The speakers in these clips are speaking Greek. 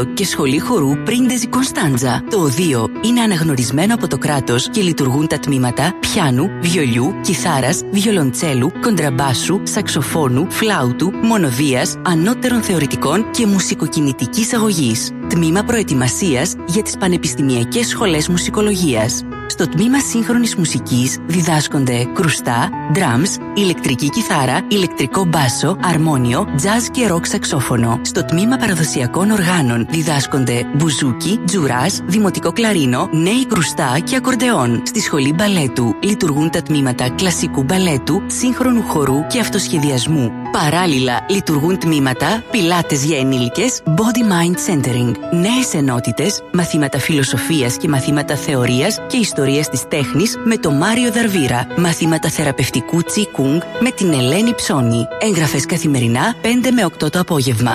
οδείο και σχολή χορού Πρίντεζι Κωνσταντζα. Το οδείο είναι αναγνωρισμένο από το κράτος και λειτουργούν τα τμήματα πιάνου, βιολιού, κιθάρας, βιολοντσέλου, κοντραμπάσου, σαξοφώνου, φλάουτου, μονοδία, ανώτερων θεωρητικών και μουσικοκινητικής αγωγής. Τμήμα προετοιμασίας για τις πανεπιστημιακές σχολές μουσικολογίας. Στο τμήμα σύγχρονης μουσικής διδάσκονται κρουστά, drums, ηλεκτρική κιθάρα, ηλεκτρικό μπάσο, αρμόνιο, jazz και rock σαξόφωνο. Στο τμήμα παραδοσιακών οργάνων διδάσκονται μπουζούκι, τζουρά, δημοτικό κλαρίνο, νέοι κρουστά και ακορντεόν. Στη σχολή μπαλέτου λειτουργούν τα τμήματα κλασικού μπαλέτου, σύγχρονου χορού και αυτοσχεδιασμού. Παράλληλα λειτουργούν τμήματα πιλάτες για ενήλικες, body mind centering, νέες ενότητες, μαθήματα φιλοσοφίας και μαθήματα θεωρίας και ιστορία της τέχνης με το Μάριο Δαρβίρα, μαθήματα θεραπευτικού τσίκουγκ με την Ελένη Ψώνη. Έγγραφες καθημερινά 5 με 8 το απόγευμα.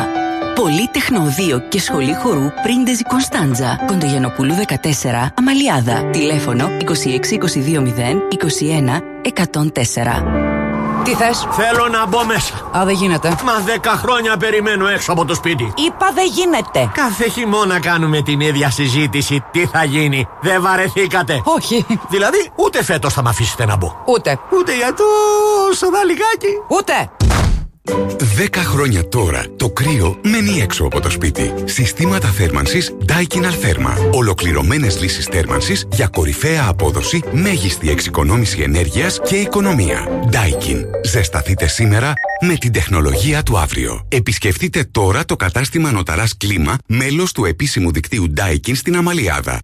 Πολύ τεχνοδίο και σχολή χορού Πρίντεζι Κωνσταντζα. Κοντογιανοπούλου 14, Αμαλιάδα. Τηλέφωνο 26220 21 104. Τι θες; Θέλω να μπω μέσα. Α, δεν γίνεται. Μα δέκα χρόνια περιμένω έξω από το σπίτι. Είπα δεν γίνεται. Κάθε χειμώνα κάνουμε την ίδια συζήτηση. Τι θα γίνει; Δεν βαρεθήκατε. Όχι. Δηλαδή, ούτε φέτος θα με αφήσετε να μπω. Ούτε. Ούτε για το σοδαλικάκι. Ούτε. 10 χρόνια τώρα το κρύο μένει έξω από το σπίτι. Συστήματα θέρμανσης Daikin Altherma. Ολοκληρωμένες λύσεις θέρμανσης για κορυφαία απόδοση, μέγιστη εξοικονόμηση ενέργειας και οικονομία. Daikin. Ζεσταθείτε σήμερα με την τεχνολογία του αύριο. Επισκεφτείτε τώρα το κατάστημα Νοταράς Κλίμα, μέλος του επίσημου δικτύου Daikin στην Αμαλιάδα.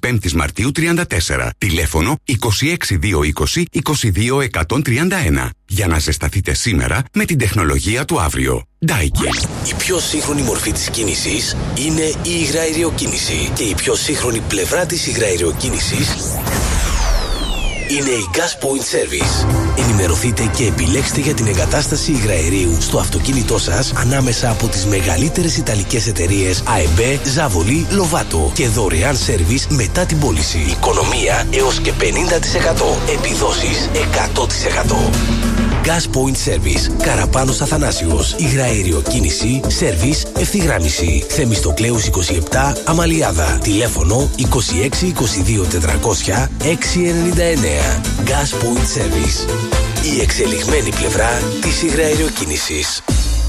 25 Μαρτίου 34. Τηλέφωνο 26220 22131. Για να ζεσταθείτε σήμερα με την τεχνολογία του αύριο. Daikin. Η πιο σύγχρονη μορφή της κίνησης είναι η υγραεριοκίνηση και η πιο σύγχρονη πλευρά της υγραεριοκίνησης είναι η Gas Point Service. Ενημερωθείτε και επιλέξτε για την εγκατάσταση υγραερίου στο αυτοκίνητό σας ανάμεσα από τις μεγαλύτερες ιταλικές εταιρείες AEB, Zavoli, Lovato και δωρεάν σερβις μετά την πώληση. Οικονομία έως και 50%. Επιδόσεις 100%. Gas Point Service. Καραπάνος Αθανάσιος. Υγραέριο κίνηση. Σερβις. Ευθυγράμμιση. Θεμιστοκλέους 27. Αμαλιάδα. Τηλέφωνο 26 22 400 699. Gas Point Service. Η εξελιγμένη πλευρά της υγραεριοκίνησης.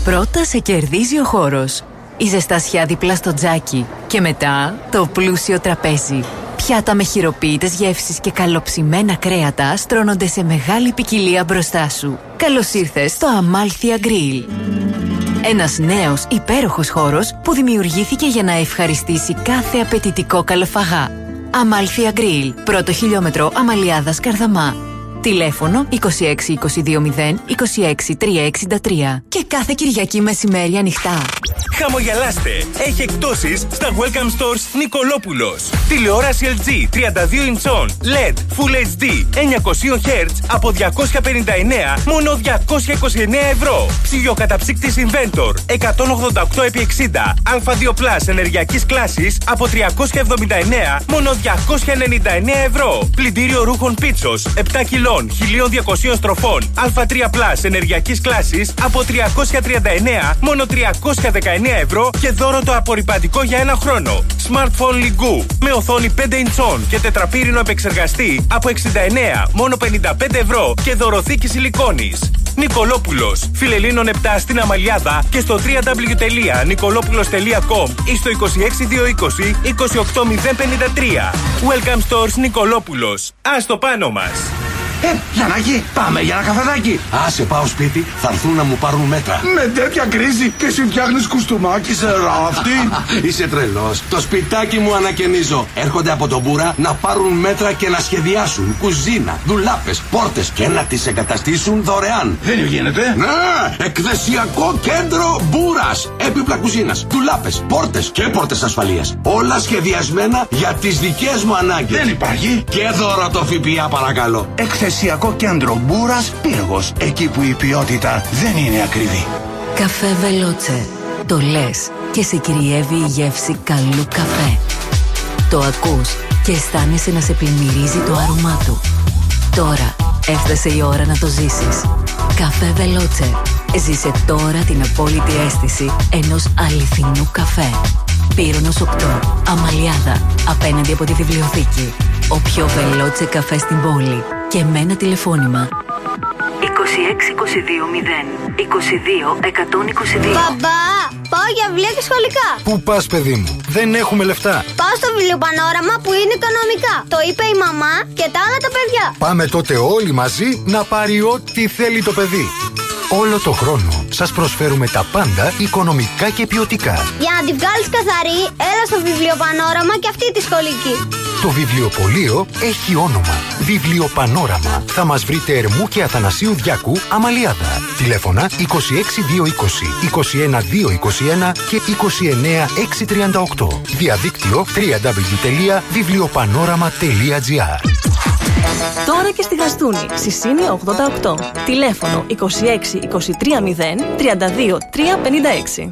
Πρώτα σε κερδίζει ο χώρος. Η ζεστασιά δίπλα στο τζάκι. Και μετά το πλούσιο τραπέζι. Πιάτα με χειροποίητες γεύσεις και καλοψημένα κρέατα στρώνονται σε μεγάλη ποικιλία μπροστά σου. Καλώς ήρθες στο Αμάλθια Γκριλ. Ένας νέος υπέροχος χώρος που δημιουργήθηκε για να ευχαριστήσει κάθε απαιτητικό καλοφαγά. Αμάλθια Γκριλ, πρώτο χιλιόμετρο Αμαλιάδας Καρδαμά. Τηλέφωνο 26220 26363 και κάθε Κυριακή μεσημέρι ανοιχτά. Χαμογελάστε! Έχει εκπτώσεις στα Welcome Stores Νικολόπουλος. Τηλεόραση LG 32 ιντσών LED Full HD 900 Hz από 259 μόνο 229 ευρώ. Ψυγείο καταψύκτης Inventor 188 επί 60 Α2 Plus ενεργειακής κλάσης από 379 μόνο 299 ευρώ. Πλυντήριο ρούχων πίτσος 7 κιλών 1200 στροφών Α3 Plus ενεργειακής κλάσης από 339 μόνο 319 ευρώ και δώρο το απορριπαντικό για ένα χρόνο. Smartphone Ligoo με οθόνη 5 inch και τετραπύρινο επεξεργαστή από 69 μόνο 55 ευρώ και δωροθήκη σιλικόνης. Νικολόπουλος, Φιλελίνων 7 στην Αμαλιάδα και στο www.nicolopoulos.com ή στο 26220 28053. Welcome Stores Νικολόπουλος. Α το πάνω μας. Ε, Γιαννάκη, πάμε για ένα καφεδάκι. Άσε πάω σπίτι, θα έρθουν να μου πάρουν μέτρα. Με τέτοια κρίση και εσύ φτιάχνεις κουστούμάκι σε ράφτη. Είσαι τρελός. Το σπιτάκι μου ανακαινίζω. Έρχονται από τον Μπούρα να πάρουν μέτρα και να σχεδιάσουν κουζίνα, δουλάπε, πόρτες και να τις εγκαταστήσουν δωρεάν. Δεν γίνεται. Ναι! Εκκλησιακό κέντρο Μπούρας. Έπιπλα κουζίνας, δουλάπε, πόρτες και πόρτες ασφαλείας. Όλα σχεδιασμένα για τις δικές μου ανάγκες. Δεν υπάρχει. Και δώρο το ΦΠΑ παρακαλώ. Εκθεσιακό κέντρο Μπούρας Πύργος. Εκεί που η ποιότητα δεν είναι ακριβή. Καφέ Βελότσε. Το λες και σε κυριεύει η γεύση καλού καφέ. Το ακούς και αισθάνεσαι να σε πλημμυρίζει το άρωμά του. Τώρα έφτασε η ώρα να το ζήσεις. Καφέ Βελότσε. Ζήσε τώρα την απόλυτη αίσθηση ενός αληθινού καφέ. Πύρονος 8. Αμαλιάδα. Απέναντι από τη βιβλιοθήκη. Ο πιο βελότσε καφέ στην πόλη. Και με ένα τηλεφώνημα 2622 0 22 122. Μπαμπά, πάω για βιβλία και σχολικά. Πού πας, παιδί μου, δεν έχουμε λεφτά. Πάω στο βιβλιοπανόραμα που είναι οικονομικά. Το είπε η μαμά και τα άλλα τα παιδιά. Πάμε τότε όλοι μαζί να πάρει ό,τι θέλει το παιδί. Όλο το χρόνο σας προσφέρουμε τα πάντα οικονομικά και ποιοτικά. Για να τη βγάλεις καθαρή, έλα στο βιβλιοπανόραμα και αυτή τη σχολική. Το βιβλιοπωλείο έχει όνομα. Βιβλιοπανόραμα. Θα μας βρείτε Ερμού και Αθανασίου Διάκου, Αμαλιάδα. Τηλέφωνα 26220, 21221 και 29638. Διαδίκτυο www.βιβλιοπανόραμα.gr Τώρα και στη Γαστούνη, Σισίνη 88. Τηλέφωνο 26 23 0 32 356.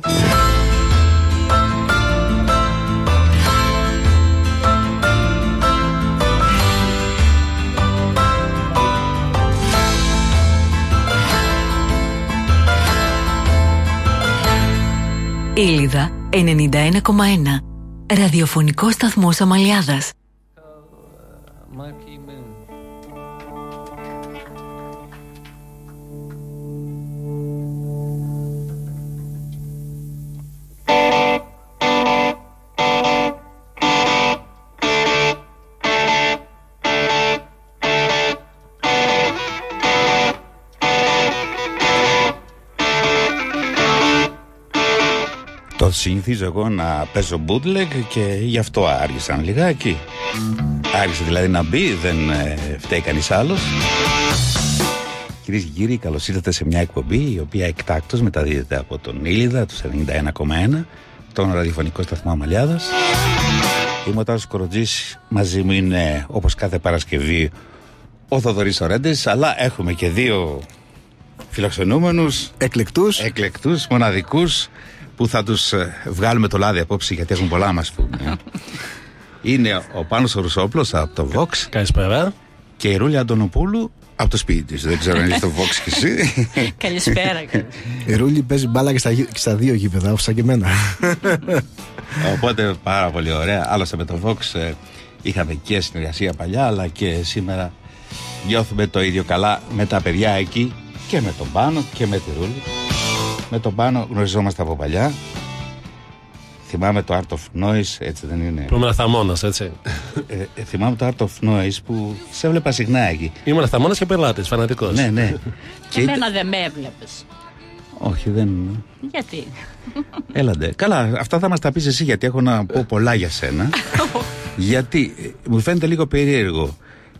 Ήλιδα 91,1. Ραδιοφωνικό σταθμό Αμαλιάδας. Το συνηθίζω εγώ να παίζω bootleg και γι' αυτό άργησαν λιγάκι. Άργησε δηλαδή να μπει, δεν ε, φταίει κανείς άλλος. Κυρίες και κύριοι, καλώς ήρθατε σε μια εκπομπή η οποία εκτάκτως μεταδίδεται από τον Ήλιδα τους 91,1, τον ραδιοφωνικό σταθμό Αμαλιάδας. Είμαι ο Τάσος Κοροτζής, μαζί μου είναι όπως κάθε Παρασκευή ο Θοδωρής Ορέντες, αλλά έχουμε και δύο φιλοξενούμενους Εκλεκτούς Εκλεκτούς, μοναδικούς που θα τους ε, βγάλουμε το λάδι απόψε γιατί έχουν πολλά να μας πούμε. Είναι ο Πάνος Ρουσόπλος από το Vox Καλησπέρα. και η Ρούλια Αντωνοπούλου από το σπίτι της. Δεν ξέρω αν είναι στο Vox και εσύ. Καλησπέρα. Η Ρούλη παίζει μπάλα και στα, γη- και στα δύο γήπεδα, όπως σαν και εμένα. Οπότε πάρα πολύ ωραία. Άλλωστε με το Vox ε, είχαμε και συνεργασία παλιά αλλά και σήμερα νιώθουμε το ίδιο καλά με τα παιδιά εκεί και με τον Πάνο και με τη Ρούλη. Με τον Πάνο γνωριζόμαστε από παλιά. Θυμάμαι το Art of Noise, έτσι δεν είναι; Που ήμουν αθαμόνα, έτσι. Ε, ε, θυμάμαι το Art of Noise που σε έβλεπα συχνά εκεί. Ήμουν αθαμόνα και πελάτης, φανατικός. Ναι, ναι. και ήταν- Εμένα δεν με έβλεπες. Όχι, δεν. Γιατί; Έλαντε. Καλά, αυτά θα μας τα πεις εσύ γιατί έχω να πω πολλά για σένα. γιατί ε, μου φαίνεται λίγο περίεργο.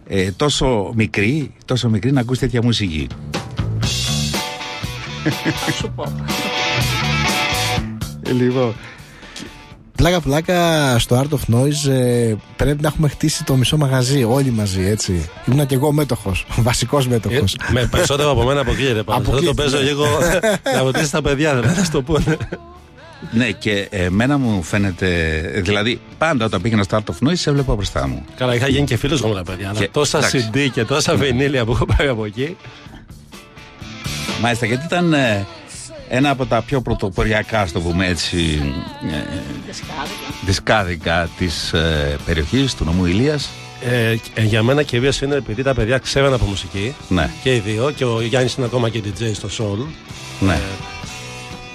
Ε, τόσο μικρή, τόσο μικρή να ακούς τέτοια μουσική. Θα σου πω. λοιπόν. Πλάκα πλάκα στο Art of Noise ε, πρέπει να έχουμε χτίσει το μισό μαγαζί όλοι μαζί έτσι. Ήμουν και εγώ μέτοχος, βασικός μέτοχος. Ε, με περισσότερο από μένα αποκλείεται πάνω. Δεν το Αποκλείεται. παίζω λίγο να βοηθήσει τα παιδιά, δεν θα το πούνε. Ναι, και εμένα μου φαίνεται. Δηλαδή, πάντα όταν πήγαινα στο Art of Noise, σε έβλεπα μπροστά μου. Καλά, είχα γίνει και φίλος μου τα παιδιά. Αλλά Και- τόσα εντάξει. CD και τόσα βινίλια που έχω πάρει από εκεί. Μάλιστα, γιατί ήταν ε, ένα από τα πιο πρωτοποριακά, ας το πούμε έτσι, ε, δισκάδικα της ε, περιοχής του νομού Ηλίας. Ε, ε, για μένα κυρίω είναι επειδή τα παιδιά ξέραν από μουσική. Ναι. Και οι δύο. Και ο Γιάννης είναι ακόμα και DJ στο Soul. Ναι.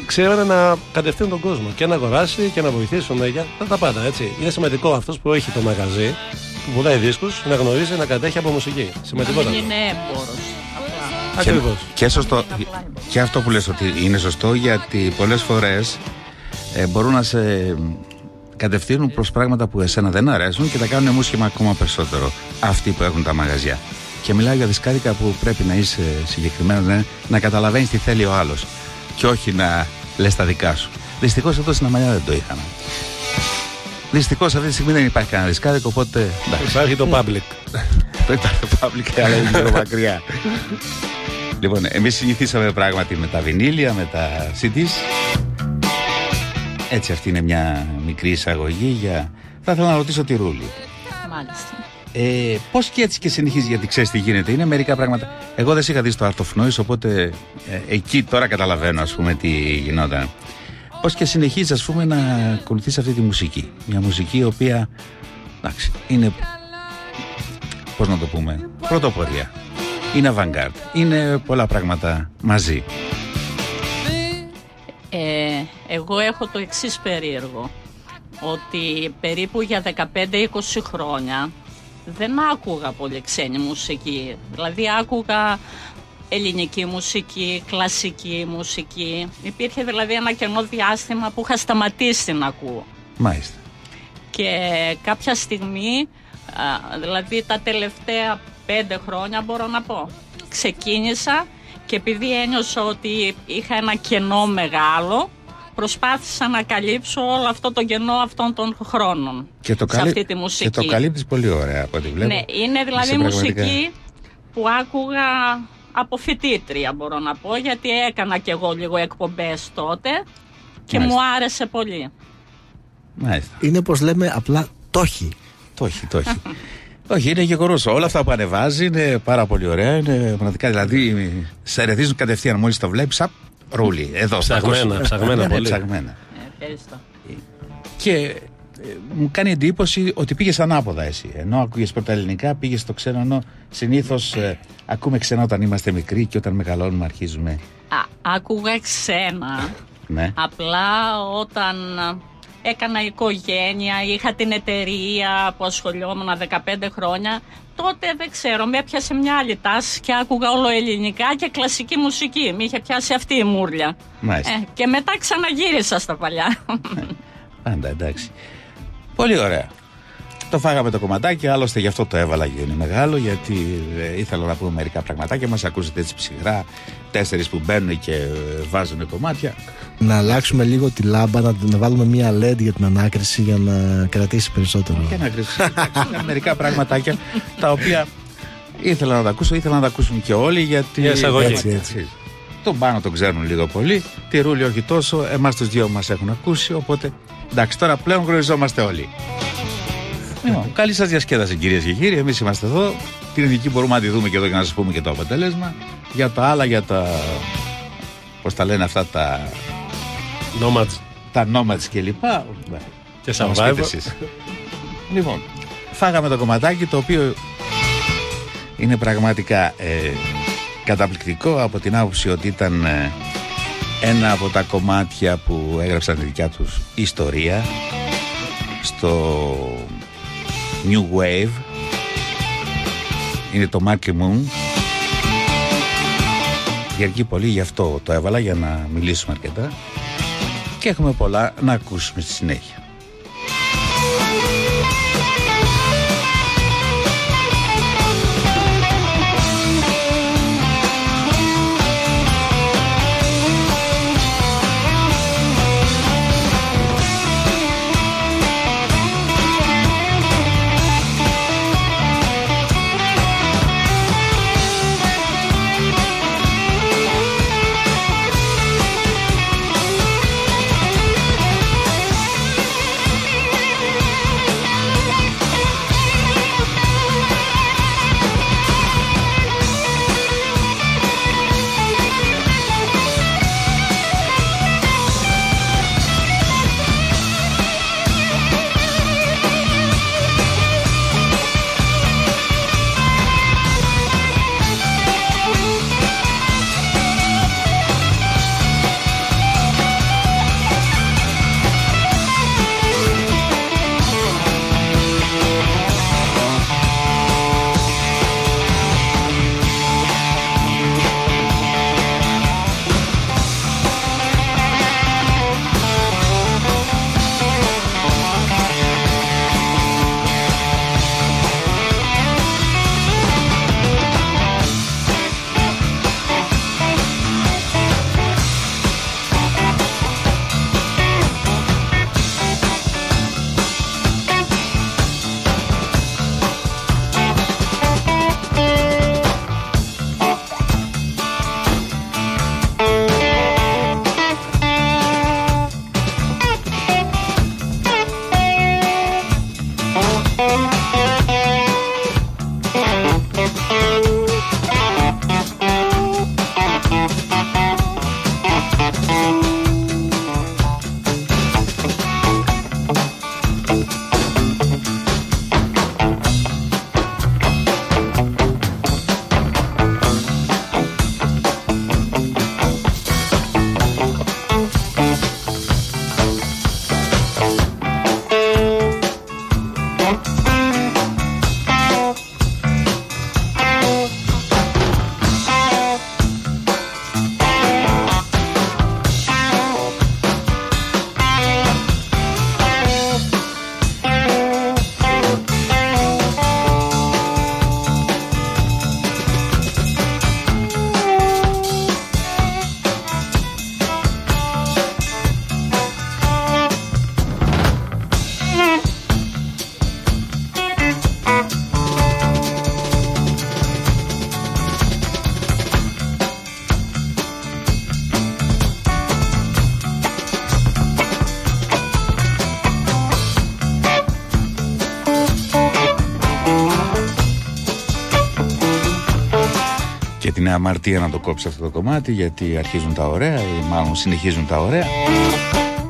Ξέρανε να κατευθύνουν τον κόσμο και να αγοράσει και να βοηθήσουν για τα, τα πάντα. Έτσι. Είναι σημαντικό αυτός που έχει το μαγαζί, που πουλάει δίσκους, να γνωρίζει να κατέχει από μουσική. Να Σημαντικό. μην είναι έμπορος. Και, Ακριβώς. και, σωστό, και αυτό που λες ότι είναι σωστό γιατί πολλές φορές ε, μπορούν να σε κατευθύνουν προς πράγματα που εσένα δεν αρέσουν και τα κάνουν μουσχημα ακόμα περισσότερο αυτοί που έχουν τα μαγαζιά. Και μιλάω για δισκάδικα που πρέπει να είσαι συγκεκριμένος, ναι, να καταλαβαίνεις τι θέλει ο άλλος και όχι να λες τα δικά σου. Δυστυχώς εδώ στην Αμαλιά δεν το είχαμε. Δυστυχώς αυτή τη στιγμή δεν υπάρχει κανένα δισκάδικο, οπότε εντάξει. Υπάρχει το public. Το υπάρχει το public, αλλά είναι λίγο μακριά. Λοιπόν, εμείς συνηθίσαμε πράγματι με τα βινίλια, με τα CDs. Έτσι αυτή είναι μια μικρή εισαγωγή για... Θα ήθελα να ρωτήσω τη Ρούλη. Μάλιστα. Ε, Πώς και έτσι και συνεχίζεις, γιατί ξέρεις τι γίνεται. Είναι μερικά πράγματα. Εγώ δεν σε είχα δει στο Art of Noise, οπότε ε, εκεί τώρα καταλαβαίνω, ας πούμε, τι γινόταν. Πώς και συνεχίζεις, ας πούμε, να ακολουθείς αυτή τη μουσική. Μια μουσική η οποία. Εντάξει, είναι. Πώς να το πούμε, πρωτοπορία. Είναι avant-garde. Είναι πολλά πράγματα μαζί. Ε, εγώ έχω το εξής περίεργο ότι περίπου για 15-20 χρόνια δεν άκουγα πολύ ξένη μουσική. Δηλαδή άκουγα ελληνική μουσική, κλασική μουσική. Υπήρχε δηλαδή ένα κενό διάστημα που είχα σταματήσει να ακούω. Μάλιστα. Και κάποια στιγμή, α, δηλαδή τα τελευταία πέντε χρόνια μπορώ να πω, ξεκίνησα και επειδή ένιωσα ότι είχα ένα κενό μεγάλο, προσπάθησα να καλύψω όλο αυτό το κενό αυτών των χρόνων Και το, σε καλύ- αυτή τη μουσική. και το καλύπτεις πολύ ωραία από ό,τι βλέπω. Ναι, είναι δηλαδή Είσαι πραγματικά- μουσική που άκουγα από φοιτήτρια μπορώ να πω γιατί έκανα κι εγώ λίγο εκπομπές τότε και Μάλιστα. μου άρεσε πολύ. Μάλιστα. Είναι πως λέμε απλά το έχει. Το έχει, το έχει. Όχι, είναι γεγονός. Όλα αυτά που ανεβάζει είναι πάρα πολύ ωραία. Είναι πραγματικά δηλαδή σε ερεθίζουν κατευθείαν μόλις το βλέπεις. Απ, ρούλι. Εδώ στα Ψαγμένα, ακούσεις. ψαγμένα Ναι, πολύ. ψαγμένα. Ε, Ευχαριστώ. Και ε, μου κάνει εντύπωση ότι πήγες ανάποδα εσύ. Ενώ ακούγες πρώτα ελληνικά, πήγες στο ξένο. Ενώ συνήθως ακούμε ξένα όταν είμαστε μικροί και όταν μεγαλώνουμε αρχίζουμε. Α, άκουγα ξένα, Ναι. απλά όταν έκανα οικογένεια, είχα την εταιρεία που ασχολιόμουν 15 χρόνια, τότε δεν ξέρω, με έπιασε μια άλλη τάση και άκουγα όλο ελληνικά και κλασική μουσική. Με είχε πιάσει αυτή η μούρλια. Μάλιστα. Ε, και μετά ξαναγύρισα στα παλιά. Πάντα εντάξει. Πολύ ωραία. Το φάγαμε το κομματάκι, άλλωστε γι' αυτό το έβαλα και είναι μεγάλο, γιατί ε, ήθελα να πούμε μερικά πραγματάκια. Μας ακούσετε έτσι ψυχρά, τέσσερις που μπαίνουν και ε, βάζουν κομμάτια. Να αλλάξουμε λίγο τη λάμπα, να, να βάλουμε μία LED για την ανάκριση για να κρατήσει περισσότερο. Και να κρίσει. μερικά πραγματάκια τα οποία ήθελα να τα ακούσω, ήθελα να τα ακούσουν και όλοι, γιατί. Μια εισαγωγή. Έτσι, έτσι. Τον πάνω τον ξέρουν λίγο πολύ, τη ρούλη όχι τόσο, εμάς τους δύο μας έχουν ακούσει, οπότε εντάξει, τώρα πλέον γνωριζόμαστε όλοι. Λοιπόν, καλή σας διασκέδαση κυρίες και κύριοι. Εμείς είμαστε εδώ. Την ειδική μπορούμε να τη δούμε και εδώ για να σας πούμε και το αποτέλεσμα. Για τα άλλα, για τα. Πώς τα λένε αυτά τα. Nomads. Τα nomads και λοιπά. Και θα μας survivor. πείτε εσείς. Λοιπόν, φάγαμε το κομματάκι το οποίο είναι πραγματικά ε, καταπληκτικό από την άποψη ότι ήταν ε, ένα από τα κομμάτια που έγραψαν τη δικιά τους ιστορία στο New Wave είναι το Marky Moon διαρκεί πολύ γι' αυτό το έβαλα για να μιλήσουμε αρκετά. Και έχουμε πολλά να ακούσουμε στη συνέχεια τη Νέα Μαρτία να το κόψει αυτό το κομμάτι γιατί αρχίζουν τα ωραία ή μάλλον συνεχίζουν τα ωραία.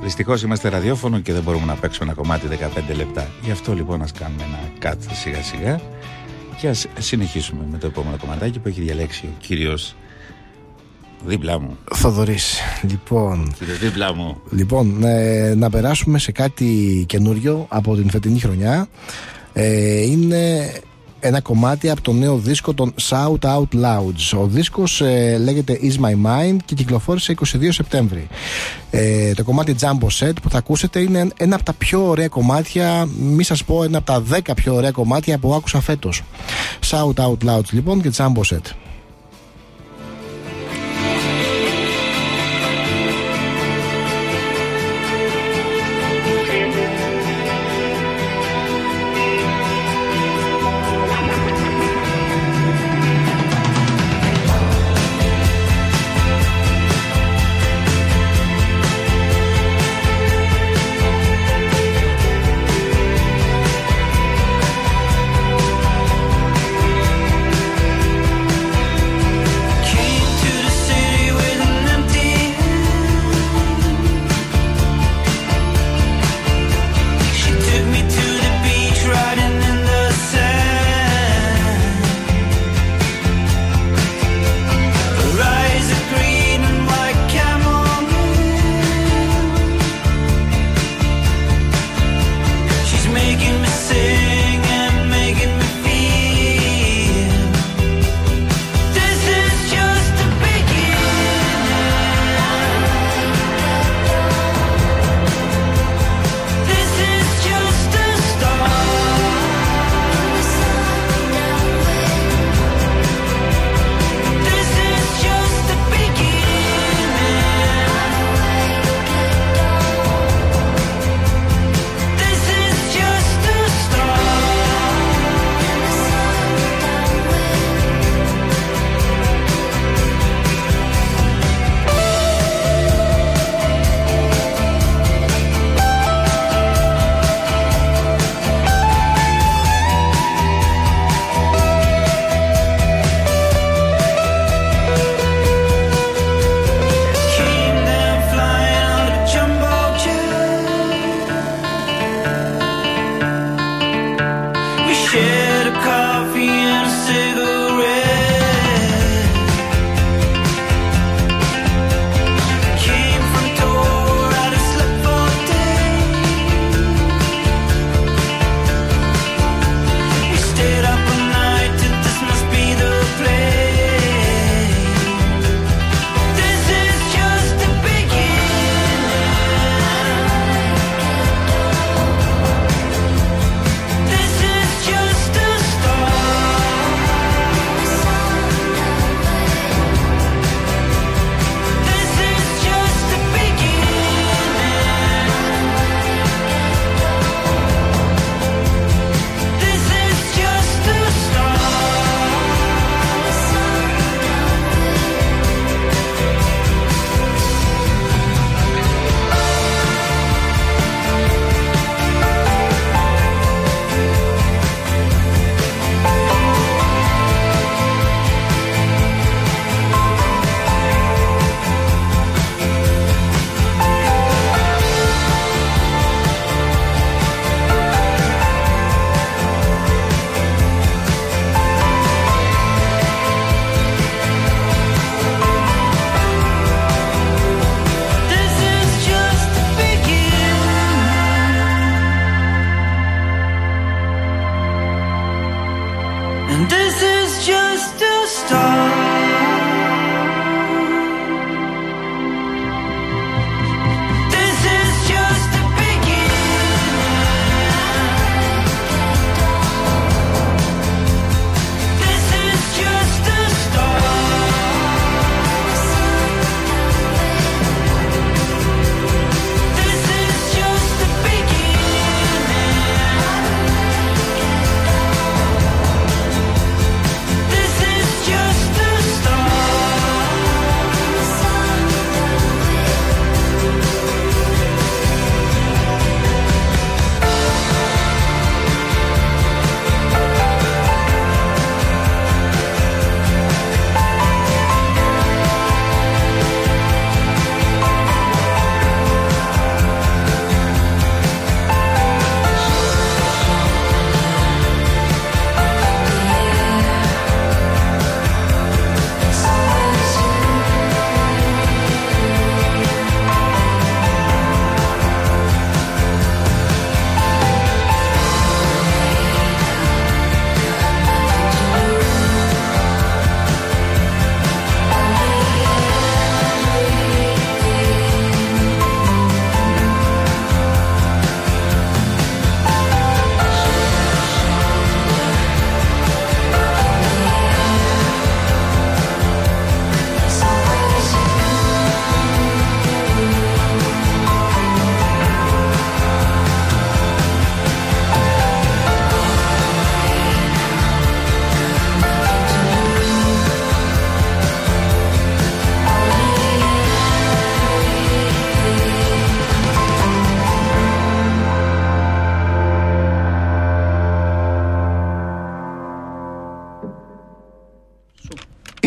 Δυστυχώς είμαστε ραδιόφωνο και δεν μπορούμε να παίξουμε ένα κομμάτι 15 λεπτά. Γι' αυτό λοιπόν ας κάνουμε ένα cut σιγά σιγά και ας συνεχίσουμε με το επόμενο κομματάκι που έχει διαλέξει ο κύριος δίπλα μου. Θοδωρής. Λοιπόν, Κύριε δίπλα μου. λοιπόν ε, να περάσουμε σε κάτι καινούριο από την φετινή χρονιά. Ε, είναι ένα κομμάτι από το νέο δίσκο των Shout Out Louds. Ο δίσκος ε, λέγεται Is My Mind και κυκλοφόρησε 22 Σεπτέμβρη. Ε, το κομμάτι Jumbo Set που θα ακούσετε είναι ένα από τα πιο ωραία κομμάτια, μη σας πω ένα από τα 10 πιο ωραία κομμάτια που άκουσα φέτος. Shout Out Louds λοιπόν και Jumbo Set.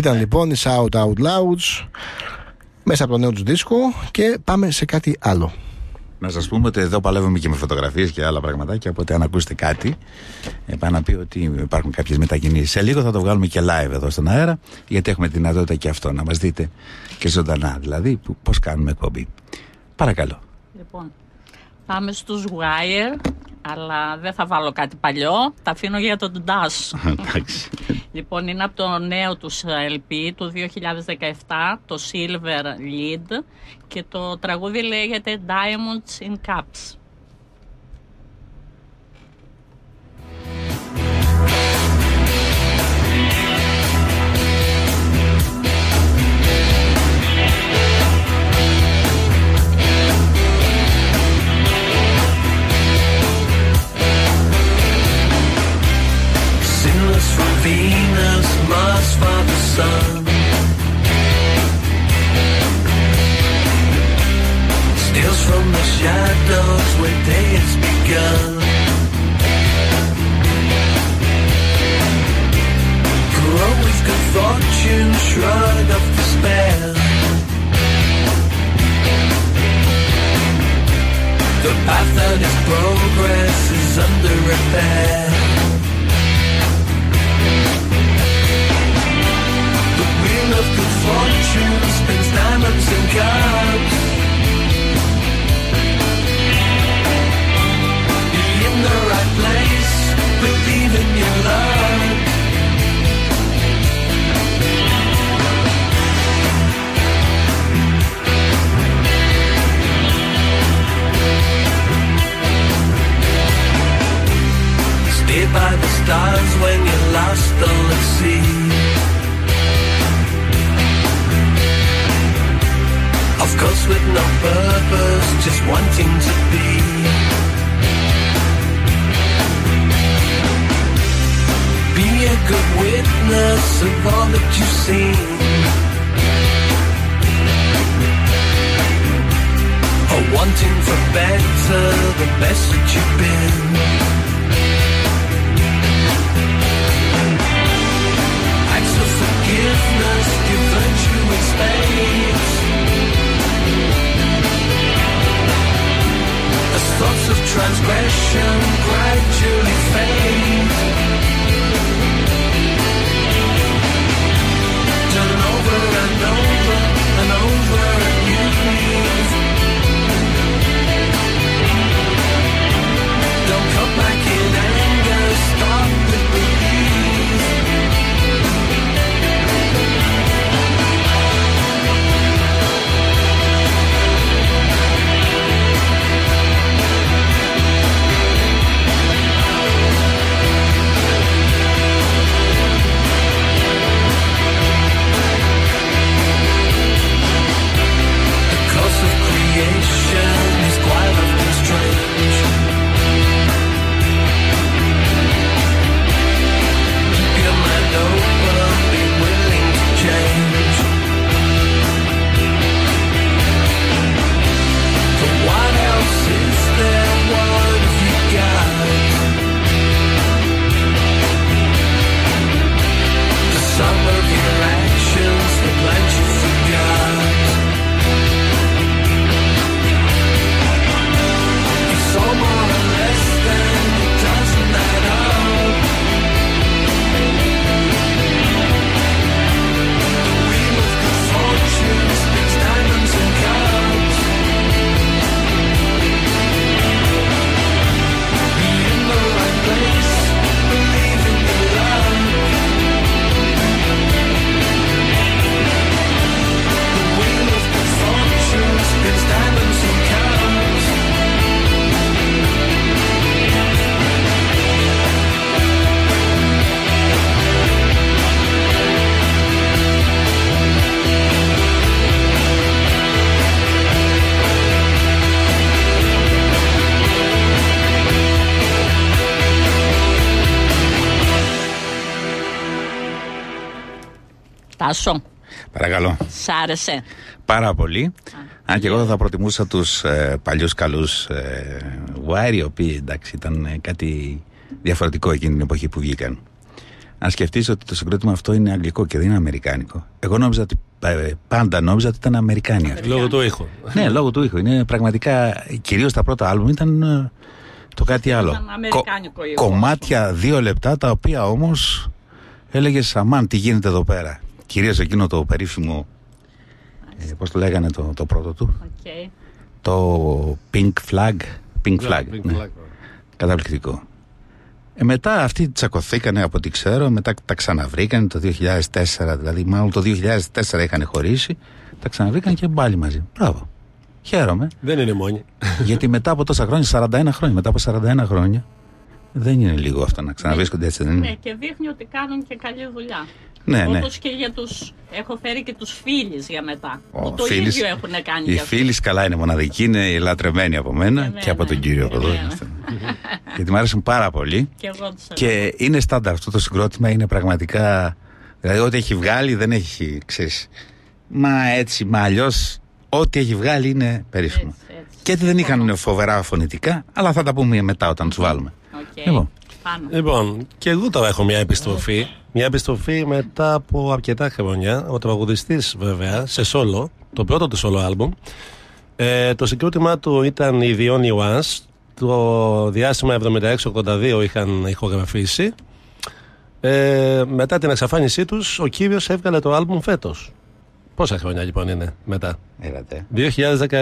Ήταν λοιπόν η Shout Out Louds μέσα από το νέο τους δίσκο και πάμε σε κάτι άλλο. Να σας πούμε ότι εδώ παλεύουμε και με φωτογραφίες και άλλα πραγματάκια. Οπότε, αν ακούσετε κάτι, ε, πάει να πει ότι υπάρχουν κάποιες μετακινήσεις. Σε λίγο θα το βγάλουμε και live εδώ στον αέρα, γιατί έχουμε τη δυνατότητα και αυτό να μας δείτε και ζωντανά. Δηλαδή, πώς κάνουμε εκπομπή. Παρακαλώ. Λοιπόν, πάμε στους Wire, αλλά δεν θα βάλω κάτι παλιό, τα αφήνω για τον Dash. Εντάξει. Λοιπόν, είναι από το νέο τους LP του 2017, το Silver Lead και το τραγούδι λέγεται Diamonds in Cups. Sinless Venus, Mars, Father, Son. Steals from the shadows where day has begun. Grow with good fortune, shrug of despair. The path that is progress is under repair. Of good fortune spins diamonds and cups. Be in the right place, believe in your love. Stay by the stars when you're lost on the sea. Of course, with no purpose, just wanting to be. Be a good witness of all that you've seen. Or wanting for better, the best that you've been. Of transgression gradually fade. Τάσο, Παρακαλώ. σ' άρεσε. Πάρα πολύ. Αν και εγώ θα προτιμούσα τους ε, παλιούς καλούς ε, Wire, οι οποίοι εντάξει ήταν ε, κάτι διαφορετικό εκείνη την εποχή που βγήκαν. Αν σκεφτείς ότι το συγκρότημα αυτό είναι αγγλικό και δεν είναι αμερικάνικο. Εγώ νόμιζα ότι. ε, Πάντα νόμιζα ότι ήταν αμερικάνοι αυτοί. Λόγω του ήχου. Ναι, λόγω του ήχου. Είναι πραγματικά. Κυρίως τα πρώτα άλμπουμ ήταν ε, το κάτι άλλο. Ήταν αμερικάνικο ήχο. κομμάτια δύο λεπτά τα οποία όμως έλεγες Αμάν, τι γίνεται εδώ πέρα. Κυρίως εκείνο το περίφημο. Ε, Πώς το λέγανε το, το πρώτο του; Οκ. Το Pink Flag. Pink Flag. Pink ναι. Flag. Καταπληκτικό. Ε, μετά αυτοί τσακωθήκανε από ό,τι ξέρω, μετά τα ξαναβρήκανε το 2004, δηλαδή μάλλον το 2004 είχαν χωρίσει, τα ξαναβρήκαν και πάλι μαζί. Μπράβο. Χαίρομαι. Δεν είναι μόνοι. Γιατί μετά από τόσα χρόνια, 41 χρόνια, μετά από 41 χρόνια, δεν είναι λίγο αυτό να ξαναβρίσκονται έτσι, δεν Ναι, είναι. και δείχνει ότι κάνουν και καλή δουλειά. Ναι, ναι. Όπως και για τους... Έχω φέρει και τους φίλους για μετά. Ο που το Φίλης- ίδιο έχουν κάνει Οι για αυτούς. φίλοι καλά είναι μοναδικοί, είναι λατρεμένοι από μένα και από τον κύριο από εδώ. Γιατί μου άρεσαν πάρα πολύ. Και εγώ τους Και είναι στάνταρ αυτό το συγκρότημα, είναι πραγματικά. Δηλαδή, ό,τι έχει βγάλει δεν έχει, ξέρεις, Μα έτσι, μα αλλιώς, ό,τι έχει βγάλει είναι περίφημο. Και δεν είχαν φοβερά φωνητικά, αλλά θα τα πούμε μετά όταν τους βάλουμε. Λοιπόν, Λοιπόν, και εγώ τώρα έχω μια επιστροφή. Μια επιστροφή μετά από αρκετά χρόνια. Ο τραγουδιστής, βέβαια, σε solo, το πρώτο του solo album. Ε, το συγκρότημά του ήταν η The Only Ones. Το διάστημα 76-82 είχαν ηχογραφήσει. Ε, μετά την εξαφάνισή τους ο κύριος έβγαλε το άλμπουμ φέτος Πόσα χρόνια λοιπόν είναι μετά; Έλατε.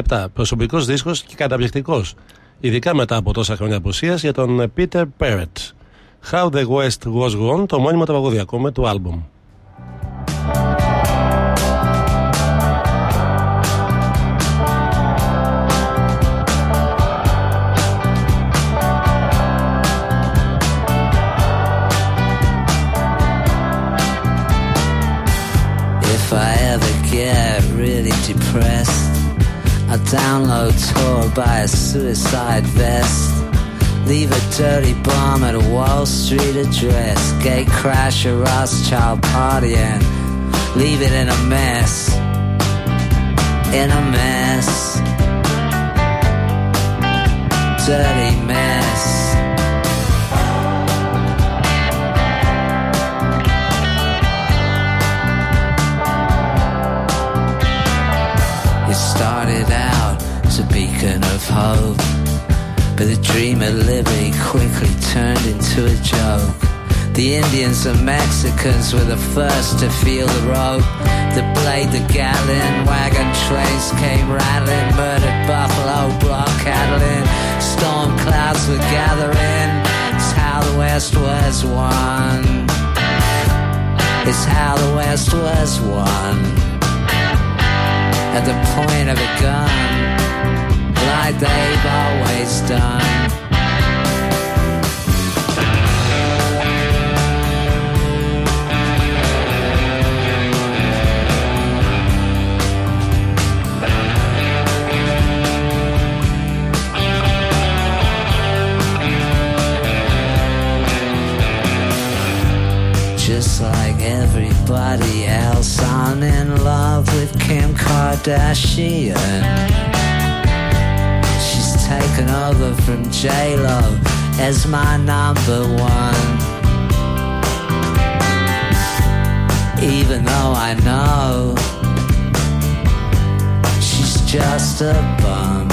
2017 Προσωπικός δίσκος και καταπληκτικός Ειδικά μετά από τόσα χρόνια απουσίας για τον Peter Perrett How the West Was Gone Το μόνιμο τραγούδι ακούμε του άλμπουμ If I ever get really depressed, I'll download Tor, buy a suicide vest. Leave a dirty bomb at a Wall Street address. Gay crasher, Rothschild party and leave it in a mess. In a mess. Dirty mess. Started out as a beacon of hope, but the dream of liberty quickly turned into a joke. The Indians and Mexicans were the first to feel the rope. The blade, the Gatlin wagon trains came rattling, murdered buffalo, block cattling. Storm clouds were gathering. It's how the West was won. It's how the West was won at the point of a gun, like they've always done. Just like everybody else, I'm in love with Kim Kardashian. Taken over from J Lo as my number one. Even though I know she's just a bum.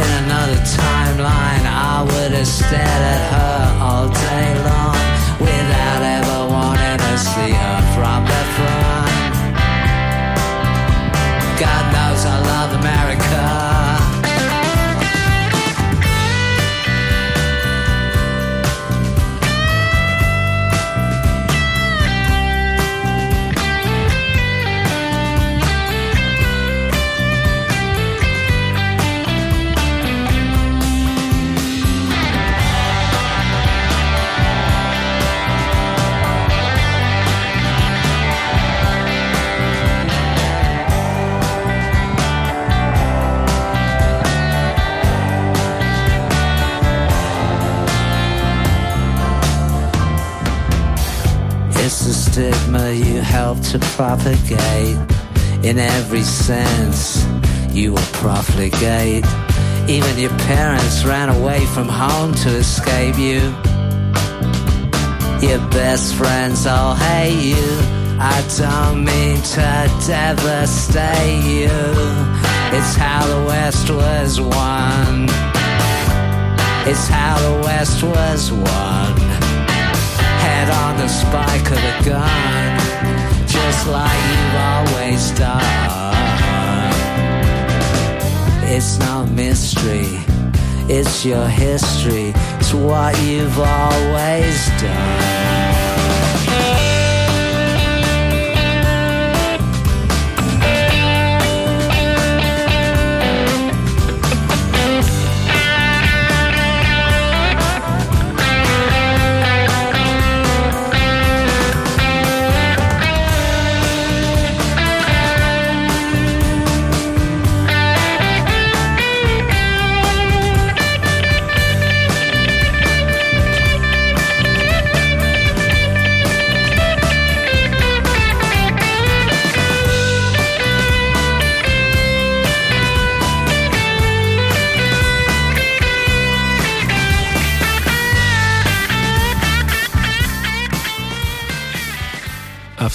In another timeline, I would have stared at her all day long without ever wanting to see her from the front. God knows I love America. Stigma you help to propagate. In every sense, you will profligate. Even your parents ran away from home to escape you. Your best friends all hate you. I don't mean to devastate you. It's how the West was won. It's how the West was won. Spike of the gun, just like you've always done. It's no mystery, it's your history, it's what you've always done.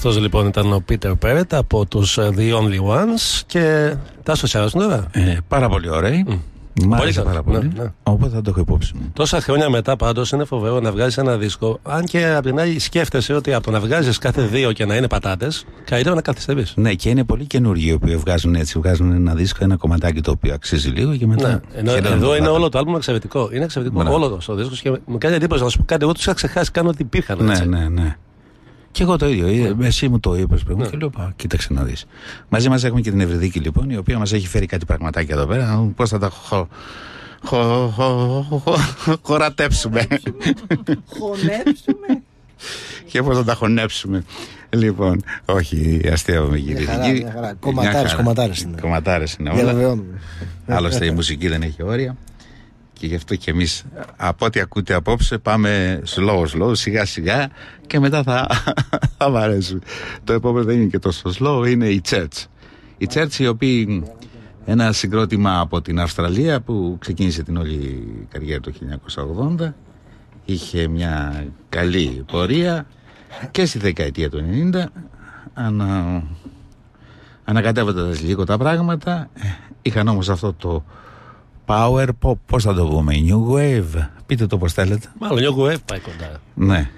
Αυτός λοιπόν ήταν ο Peter Perret από τους ε, The Only Ones και Τάσο σε αρέσουν τώρα. Ε, πάρα πολύ ωραίοι. Μ' άρεσε καλός. πάρα πολύ. Ναι, ναι. Οπότε θα το έχω υπόψη μου. Τόσα χρόνια μετά πάντως είναι φοβερό να βγάζεις ένα δίσκο. Αν και απ' την άλλη σκέφτεσαι ότι από το να βγάζεις κάθε δύο και να είναι πατάτες, καλύτερα να καθυστερείς. Ναι, και είναι πολύ καινούργιοι οι οποίοι βγάζουν έτσι. Βγάζουν ένα δίσκο, ένα κομματάκι το οποίο αξίζει λίγο και μετά. Ναι, ενώ χαιρετάνε εδώ το είναι πάτο. όλο το άλμπουμ εξαιρετικό. Είναι εξαιρετικό Μπράβο. όλο το δίσκος και μου κάνει εντύπωση να σου πω κάτι. Εγώ τους είχα ξεχάσει καν ότι υπήρχαν. Ναι, έτσι. ναι, ναι. Και εγώ το ίδιο. Ε, Εσύ μου το είπες πριν Ναι. και λέω: «Πα, Κοίταξε να δεις. Μαζί μας έχουμε και την Ευρυδίκη λοιπόν, η οποία μας έχει φέρει κάτι πραγματάκια εδώ πέρα. Πώς θα τα χω... χω- χω- χω- χωρατέψουμε. Χωνέψουμε. και πώς θα τα χωνέψουμε. Λοιπόν, όχι, αστείευαμε κύριε Μια χαρά, Δική. μια χαρά. Κομματάρες, κομματάρες είναι. Κομματάρες είναι όλα. Διαβεβαιώνουμε. Άλλωστε η μουσική δεν έχει όρια. Και γι' αυτό και εμείς από ό,τι ακούτε απόψε πάμε slow slow σιγά σιγά και μετά θα, θα μ' αρέσουν. Το επόμενο δεν είναι και τόσο slow, είναι η Church. Η Church η οποία ένα συγκρότημα από την Αυστραλία που ξεκίνησε την όλη καριέρα το 1980 είχε μια καλή πορεία και στη δεκαετία του 90 ανα, ανακατεύοντας λίγο τα πράγματα ε, είχαν όμως αυτό το power pop πώς θα το πούμε new wave πείτε το πως θέλετε Μάλλον New Wave πάει κοντά. ναι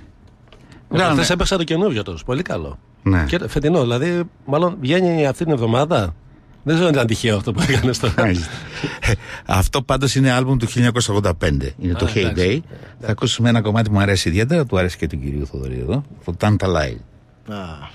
Βγάλανε- Χθες έπαιξα το καινούριο του. Πολύ καλό. Ναι. Και φετινό, δηλαδή, μάλλον βγαίνει αυτή την εβδομάδα. Δεν ξέρω αν ήταν τυχαίο αυτό που έκανες τώρα. αυτό πάντως είναι άλμπουμ του 1985 είναι το Α, Hey εντάξει. Day θα ακούσουμε ένα κομμάτι που μου αρέσει ιδιαίτερα του αρέσει και του κυρίου Θοδωρή εδώ το Tantalai God,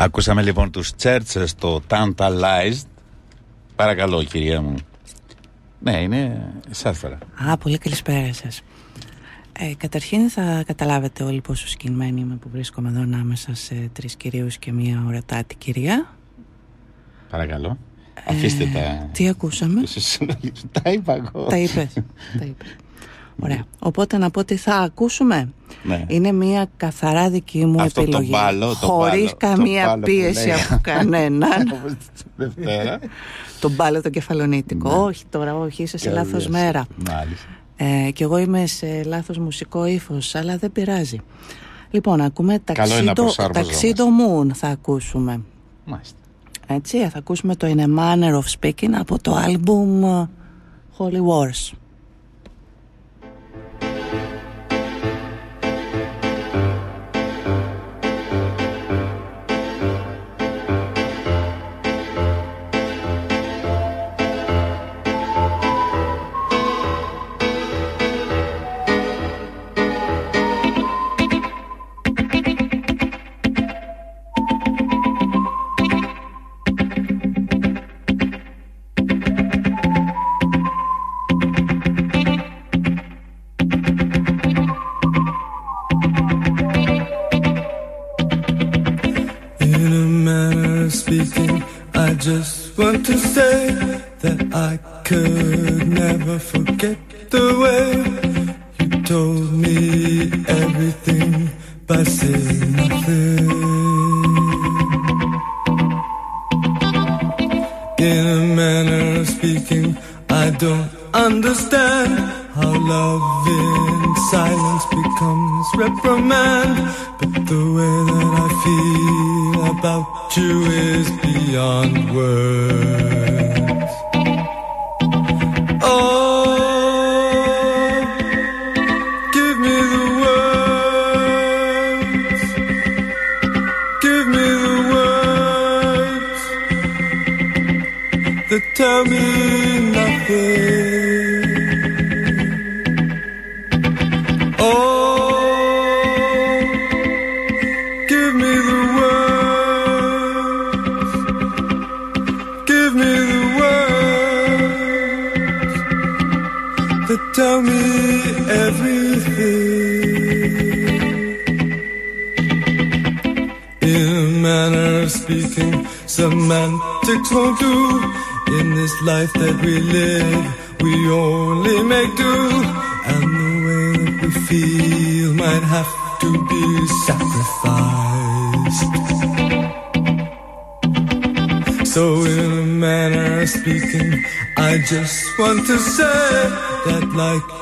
Ακούσαμε λοιπόν τους Churches στο Tantalized. Παρακαλώ κυρία μου. Ναι, είναι εσάς τώρα. Α, πολύ καλησπέρα σας. Ε, καταρχήν θα καταλάβετε όλοι πόσο συγκινημένοι είμαι που βρίσκομαι εδώ ανάμεσα σε τρεις κυρίους και μία ορατάτη κυρία. Παρακαλώ. Αφήστε τα... Ε, Τι ακούσαμε; τα είπα εγώ. Τα είπες. Τα είπες. Ωραία. Οπότε να πω τι θα ακούσουμε. Ναι. Είναι μια καθαρά δική μου Αυτό το επιλογή. μπάλο, το χωρίς μπάλο, το καμία μπάλο που πίεση λέει. από κανέναν. Όπως τη Δευτέρα. το μπάλο το κεφαλονίτικο. Όχι τώρα, όχι, είσαι σε λάθος Καλώς. μέρα. Μάλιστα. Ε, και εγώ είμαι σε λάθος μουσικό ύφος, αλλά δεν πειράζει. Λοιπόν, ακούμε Καλό είναι να ταξίδο, προσαρμοζόμαστε. ταξίδο Moon θα ακούσουμε. Μάλιστα. Έτσι, θα ακούσουμε το In a Manner of Speaking από το άλμπουμ ε, Holy Wars.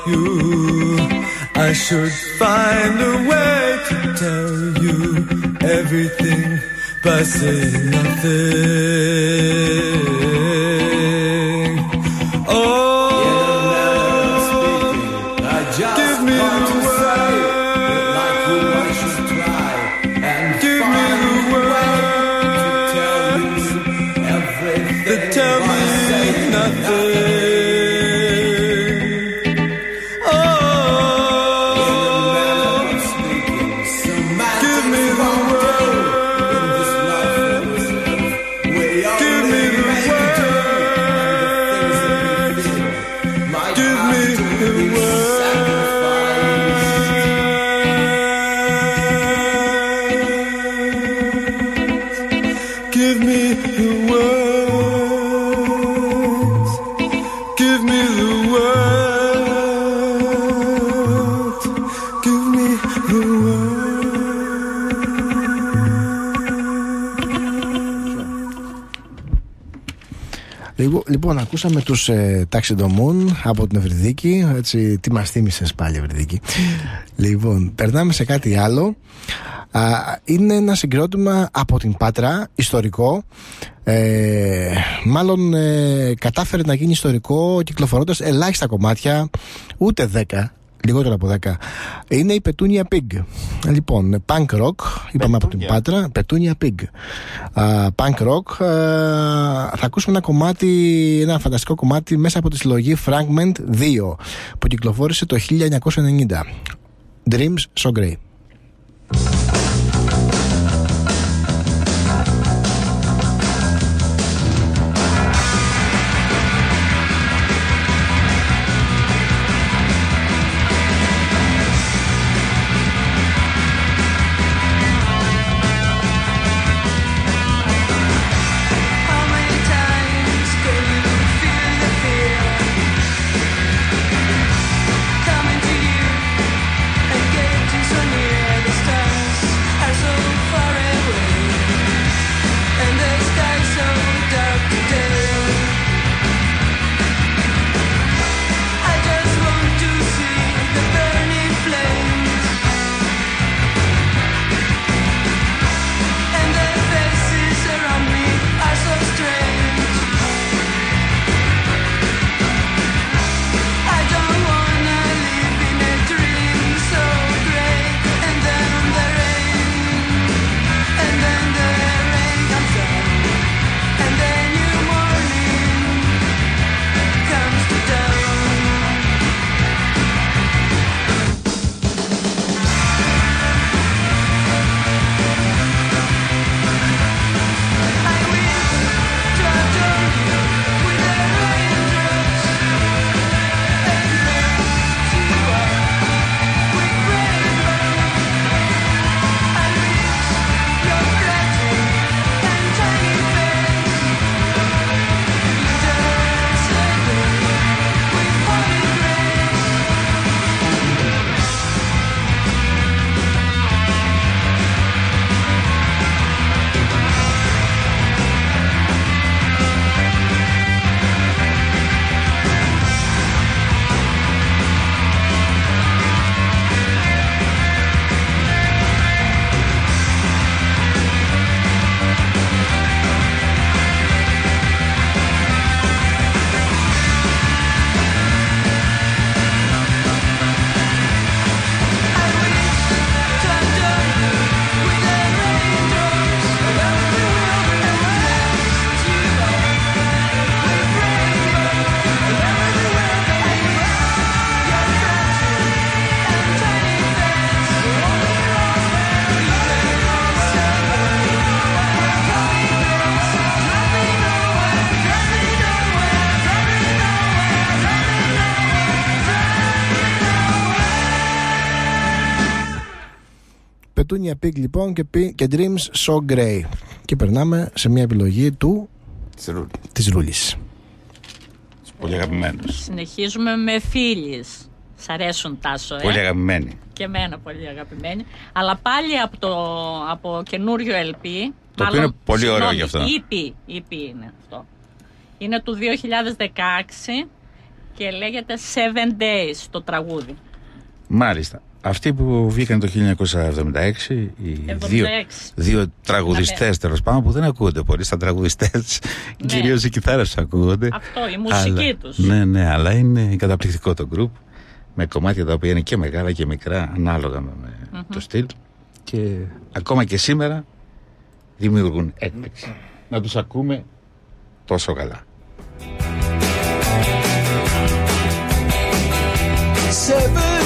You, Λοιπόν, λοιπόν, ακούσαμε τους ε, ταξιδομούν από την Ευρυδίκη. Έτσι, τι μας θύμισες πάλι Ευρυδίκη. λοιπόν, περνάμε σε κάτι άλλο. Α, είναι ένα συγκρότημα από την Πάτρα, ιστορικό. Ε, μάλλον ε, κατάφερε να γίνει ιστορικό κυκλοφορώντας ελάχιστα κομμάτια, ούτε 10, λιγότερο από 10. Είναι η Petunia Pig. Λοιπόν, punk rock, είπαμε από την Πάτρα, Petunia Pig. Α, punk rock, α, θα ακούσουμε ένα κομμάτι, ένα φανταστικό κομμάτι μέσα από τη συλλογή Fragment 2 που κυκλοφόρησε το 1990. Dreams So Grey. Πετούνια Πικ λοιπόν και, Pi- και Dreams So Grey. Και περνάμε σε μια επιλογή του της Ρούλης. Πολύ αγαπημένος. Συνεχίζουμε με φίλης. Σ' αρέσουν τάσο, ε. Πολύ αγαπημένη. Και εμένα πολύ αγαπημένη. Αλλά πάλι από, το, από καινούριο LP. Το οποίο είναι πολύ ωραίο συγγνώμη, γι' αυτό. EP, EP είναι αυτό. Είναι του 2016 και λέγεται Seven Days το τραγούδι. Μάλιστα. Αυτοί που βγήκαν το 1976, οι 76. δύο, δύο τραγουδιστές τέλος πάντων που δεν ακούγονται πολύ σαν τραγουδιστές, Ναι. κυρίως οι κιθάρες ακούγονται. Αυτό, η μουσική Αλλά- τους. Ναι, ναι, αλλά είναι καταπληκτικό το group με κομμάτια τα οποία είναι και μεγάλα και μικρά ανάλογα με, με Μμμ. το στυλ και ακόμα και σήμερα δημιουργούν έκπληξη. Να τους ακούμε τόσο καλά. Seven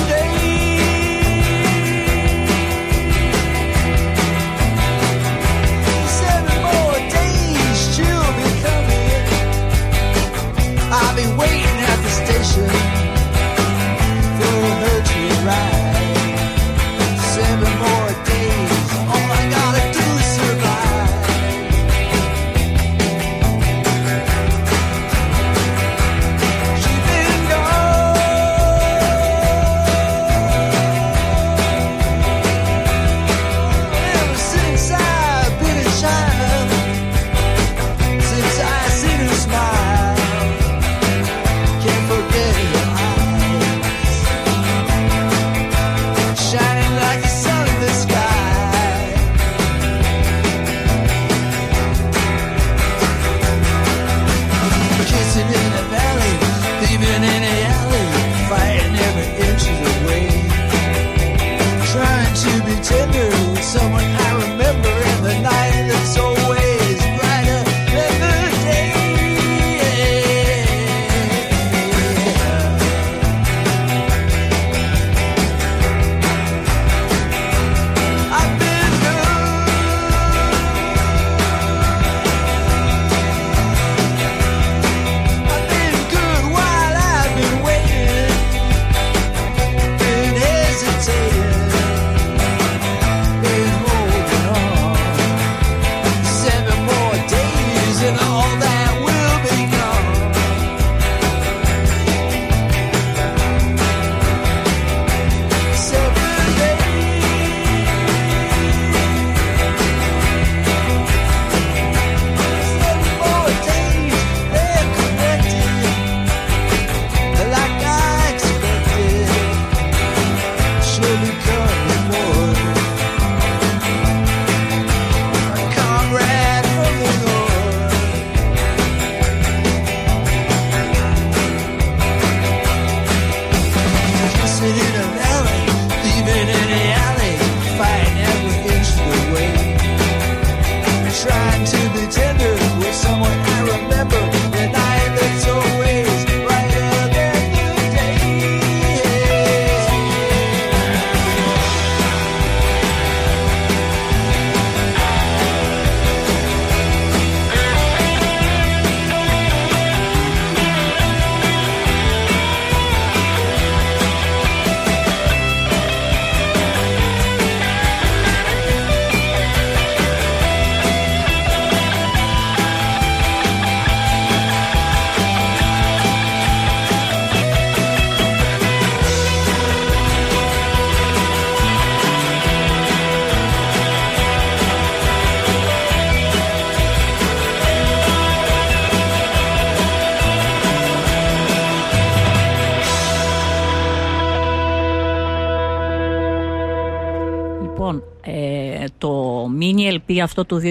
mini LP αυτό του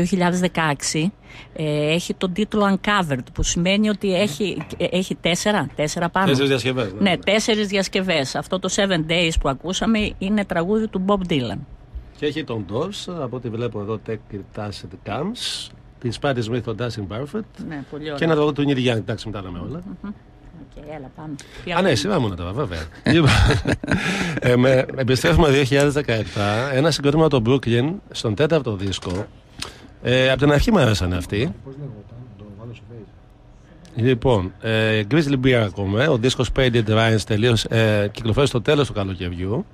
2016 ε, έχει τον τίτλο Uncovered που σημαίνει ότι έχει, ε, έχει τέσσερα, τέσσερα πάνω. Τέσσερις διασκευές, ναι. Ναι, τέσσερις διασκευές. Αυτό το Seven Days που ακούσαμε είναι τραγούδι του Bob Dylan. Και έχει των Doors, από ό,τι βλέπω εδώ, Take It As It Comes. Της Patti Smith, το Dancing Barefoot. Ναι, πολύ ωραία. Και ένα τραγούδι του Neil Young, εντάξει, μετά λέμε όλα. Οκ, έλα πάμε. Τι Α, άλλο ναι, είναι; σήμερα τώρα, βέβαια. Λοιπόν, ε, με, επιστρέφουμε 2017, ένα συγκρότημα από το Brooklyn, στον τέταρτο δίσκο. Ε, από την αρχή μου άρεσαν αυτοί. Λοιπόν, ε, Grizzly Bear ακούμε. Ο δίσκος Painted Rhymes τελείως, ε, κυκλοφόρησε στο τέλος του καλοκαιριού.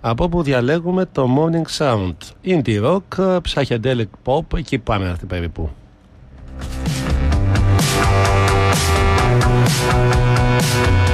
Από όπου διαλέγουμε το Morning Sound. Indie rock, psychedelic pop, εκεί πάμε αυτή περίπου. I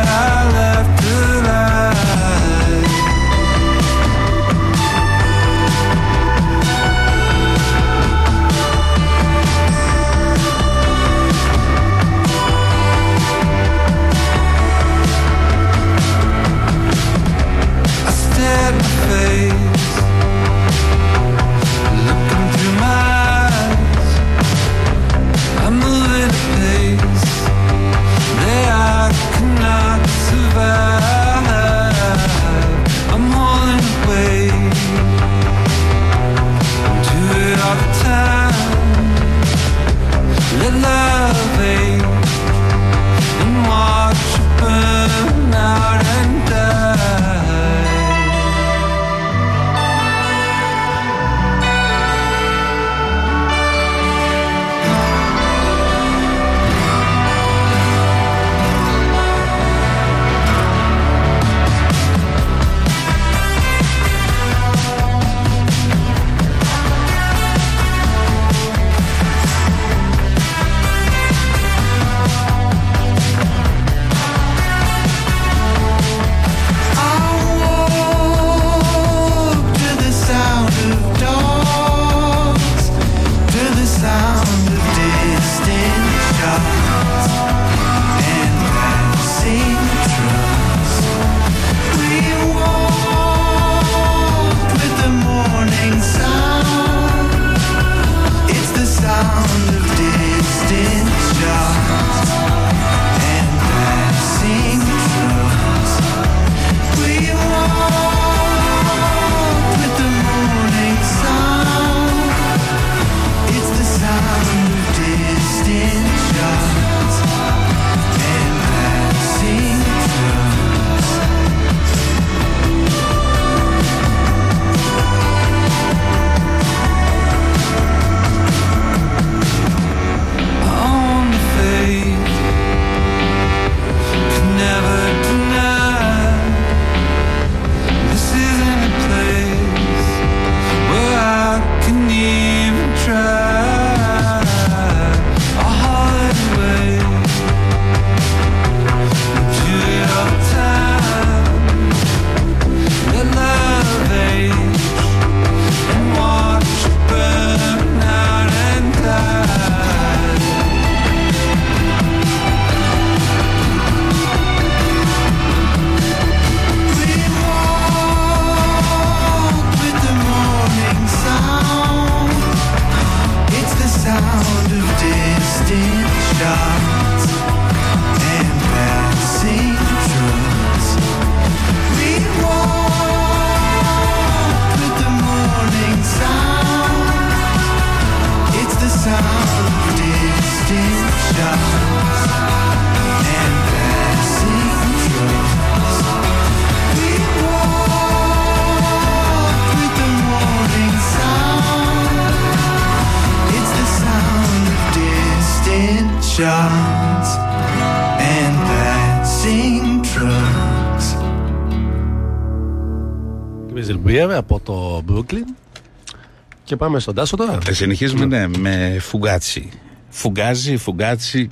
Και πάμε στον Τάσο τώρα. Ε, συνεχίζουμε ναι, με Fugazi. Fugazi, Fugazi.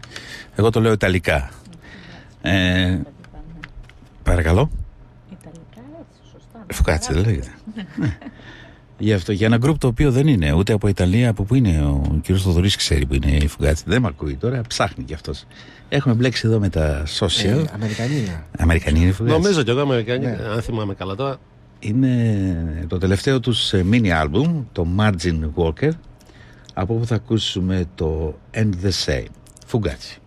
Εγώ το λέω Ιταλικά. Ε, παρακαλώ. Fugazi δεν λέγεται. Ναι. Για, αυτό, για ένα γκρουπ το οποίο δεν είναι ούτε από Ιταλία, από πού είναι ο κ. Θοδωρής ξέρει που είναι οι Fugazi. Δεν με ακούει τώρα, ψάχνει κι αυτός. Έχουμε μπλέξει εδώ με τα social. Ε, Αμερικάνοι είναι. Αμερικάνοι είναι οι Fugazi. Νομίζω κι εγώ Αμερικάνοι, Ναι. αν θυμάμαι καλά τώρα. Είναι το τελευταίο τους ε, mini album, το Margin Walker, από όπου θα ακούσουμε το End the Same. Φουγκάτσι.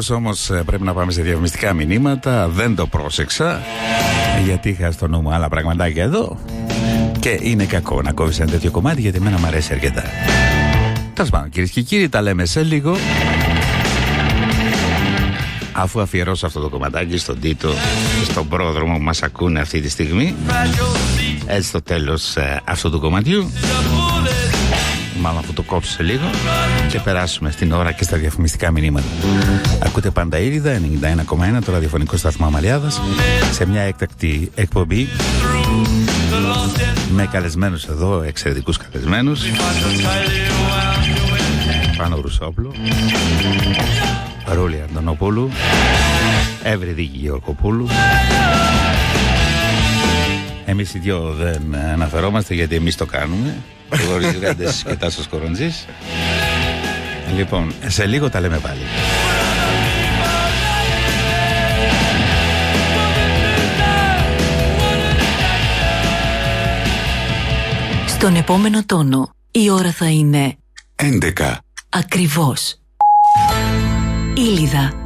Δυστυχώ όμως πρέπει να πάμε σε διαφημιστικά μηνύματα. Δεν το πρόσεξα. Γιατί είχα στο νου μου άλλα πραγματάκια εδώ. Και είναι κακό να κόβεις ένα τέτοιο κομμάτι γιατί εμένα μου αρέσει αρκετά. Τέλος πάντων, κυρίες και κύριοι, τα λέμε σε λίγο. Αφού αφιερώσω αυτό το κομματάκι στον Τίτο και στον πρόδρομο που μας ακούνε αυτή τη στιγμή Έτσι στο τέλος ε, αυτού του κομματιού Μάλλον αφού το κόψω σε λίγο Και περάσουμε στην ώρα και στα διαφημιστικά μηνύματα. Ακούτε πάντα ήριδα 91,1 το ραδιοφωνικό σταθμό Αμαλιάδας Σε μια έκτακτη εκπομπή. Με καλεσμένους εδώ, εξαιρετικούς καλεσμένους. Πάνο Ρουσόπλου Ρούλη Αντωνοπούλου. Εύρυδη Γεωργοπούλου Εμείς οι δυο δεν αναφερόμαστε γιατί εμείς το κάνουμε Εγώ Ριζιγάντες και Τάσος Κοροντζής Λοιπόν, σε λίγο τα λέμε πάλι Στον επόμενο τόνο η ώρα θα είναι 11. ακριβώς. Ήλιδα.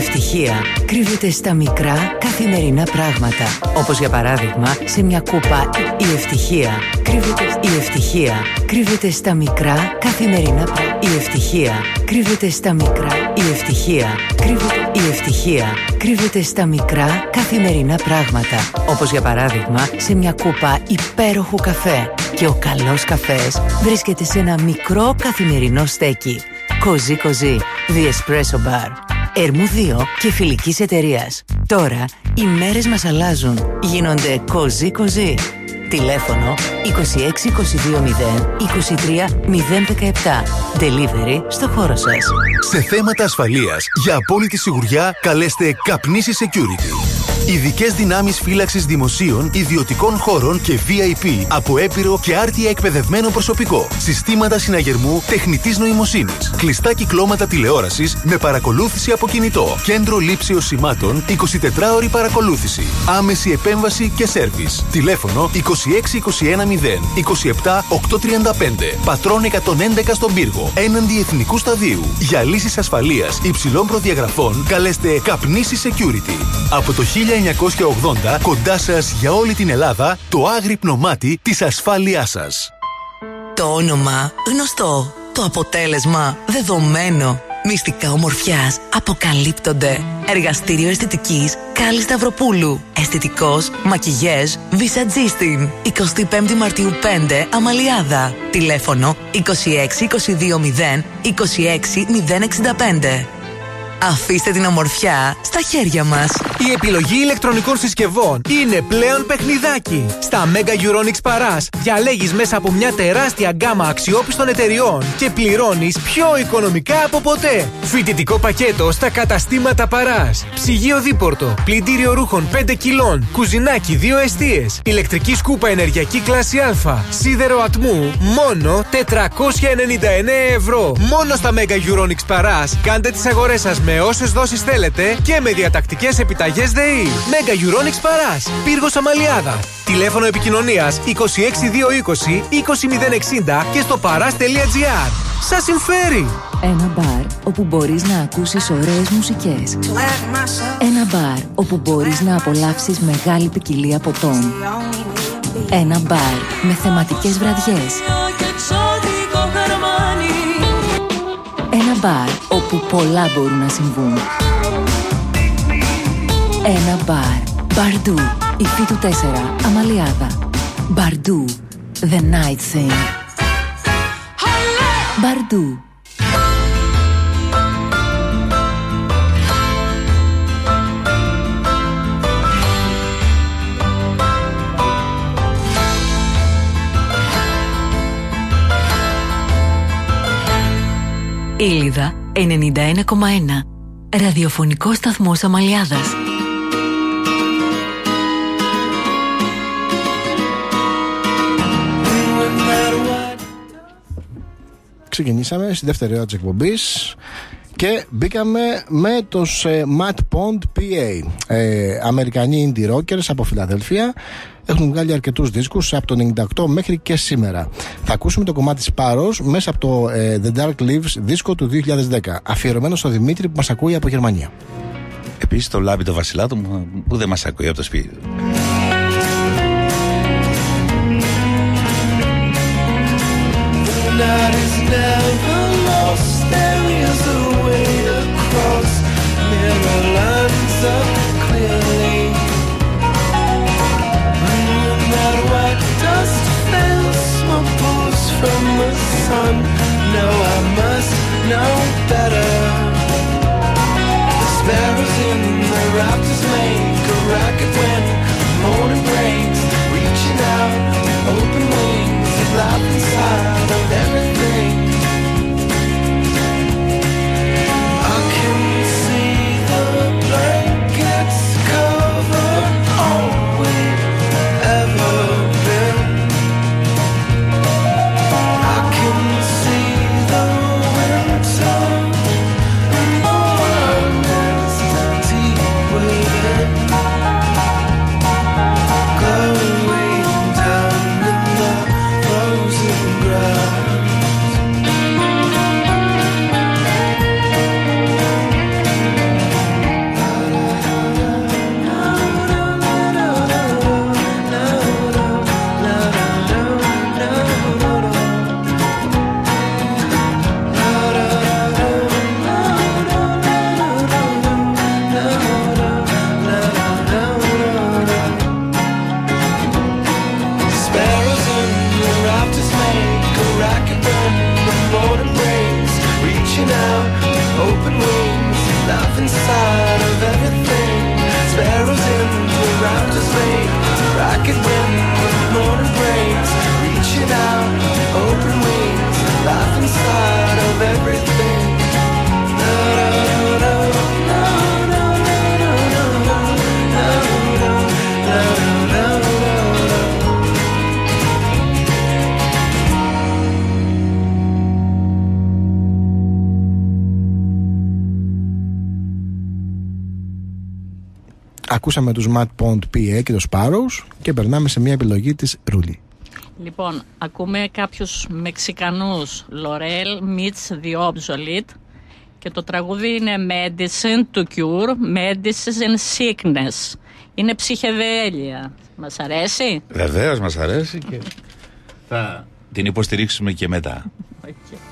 Η ευτυχία κρύβεται στα μικρά καθημερινά πράγματα. Όπως για παράδειγμα, σε μια κούπα η ευτυχία κρύβεται, η ευτυχία κρύβεται στα μικρά καθημερινά πράγματα. Η ευτυχία κρύβεται στα μικρά. Η ευτυχία κρύβεται, η ευτυχία κρύβεται στα μικρά καθημερινά πράγματα. Όπως για παράδειγμα, σε μια κούπα υπέροχου καφέ. Και ο καλός καφές βρίσκεται σε ένα μικρό καθημερινό στέκι. Κοζί Κοζί, The Espresso Bar. Ερμού 2 και φιλικής εταιρείας. Τώρα οι μέρες μας αλλάζουν. Γίνονται Κοζί Κοζί. Τηλέφωνο 26220 23 017. Delivery στο χώρο σας. Σε θέματα ασφαλείας, για απόλυτη σιγουριά, καλέστε Καπνίση Security. Ειδικές δυνάμεις φύλαξης δημοσίων, ιδιωτικών χώρων και VIP από έπειρο και άρτια εκπαιδευμένο προσωπικό. Συστήματα συναγερμού τεχνητής νοημοσύνης. Κλειστά κυκλώματα τηλεόρασης με παρακολούθηση από κινητό. Κέντρο λήψεως σημάτων 24ωρη παρακολούθηση. Άμεση επέμβαση και σέρβις. Τηλέφωνο 26210 27 835. Πατρών 111 στον πύργο. Έναντι εθνικού σταδίου. Για λύσεις ασφαλείας υψηλών προδιαγραφών καλέστε Καπνίση Security. Από το 1980 κοντά σας για όλη την Ελλάδα το άγρυπνο μάτι της ασφάλειάς σας. Το όνομα γνωστό. Το αποτέλεσμα δεδομένο. Μυστικά ομορφιάς αποκαλύπτονται. Εργαστήριο αισθητικής Κάλλης Σταυροπούλου. Αισθητικός μακιγιέζ Βισατζίστιν. 25 Μαρτίου 5 Αμαλιάδα. Τηλέφωνο 26220 26065. Αφήστε την ομορφιά στα χέρια μας. Η επιλογή ηλεκτρονικών συσκευών είναι πλέον παιχνιδάκι. Στα Mega Euronics Paras διαλέγεις μέσα από μια τεράστια γκάμα αξιόπιστων εταιριών και πληρώνεις πιο οικονομικά από ποτέ. Φοιτητικό πακέτο στα καταστήματα Paras. Ψυγείο δίπορτο, πλυντήριο ρούχων 5 κιλών, κουζινάκι 2 εστίες, ηλεκτρική σκούπα ενεργειακή κλάση Α, σίδερο ατμού, μόνο 499 ευρώ. Μόνο στα Mega Euronics Paras κάντε τις αγορές σας με όσες δόσεις θέλετε και με διατακτικές επιταγέ ΔΕΗ. Μέγα Euronics Παράς. Πύργος Αμαλιάδα. Τηλέφωνο επικοινωνίας 26220 20060 και στο παρά.gr. Σας συμφέρει! Ένα μπαρ όπου μπορείς να ακούσεις ωραίες μουσικές. Ένα μπαρ όπου μπορείς να απολαύσεις μεγάλη ποικιλία ποτών. Ένα μπαρ με θεματικές βραδιές. Ένα μπαρ όπου πολλά μπορούν να συμβούν. Ένα μπαρ. Μπαρντού. Η του 4. Αμαλιάδα. Μπαρντού. The Night Thing. Μπαρντού. Ήλιδα 91,1 Ραδιοφωνικό σταθμό Αμαλιάδας Ξεκινήσαμε στη δεύτερη ώρα της εκπομπής Και μπήκαμε με τους ε, Matt Pond PA. Ε, Αμερικανοί indie rockers από Φιλαδέλφια. Έχουν βγάλει αρκετούς δίσκους από το 98 μέχρι και σήμερα. Θα ακούσουμε το κομμάτι Sparrows μέσα από το ε, The Dark Leaves δίσκο του 2010. Αφιερωμένο στο Δημήτρη που μας ακούει από Γερμανία. Επίσης το λάμπει το βασιλάτο μου που δεν μας ακούει από το σπίτι. του. Ακούσαμε τους Matt Pond PA και τους Sparrows και περνάμε σε μια επιλογή της Ρούλη. Λοιπόν, ακούμε κάποιους Μεξικανούς Λορέλ, Μίτς, The Obsolete και το τραγούδι είναι Medicine to Cure, Medicine Sickness. Είναι ψυχεδέλεια. Μας αρέσει; Βεβαίως μας αρέσει και θα την υποστηρίξουμε και μετά. All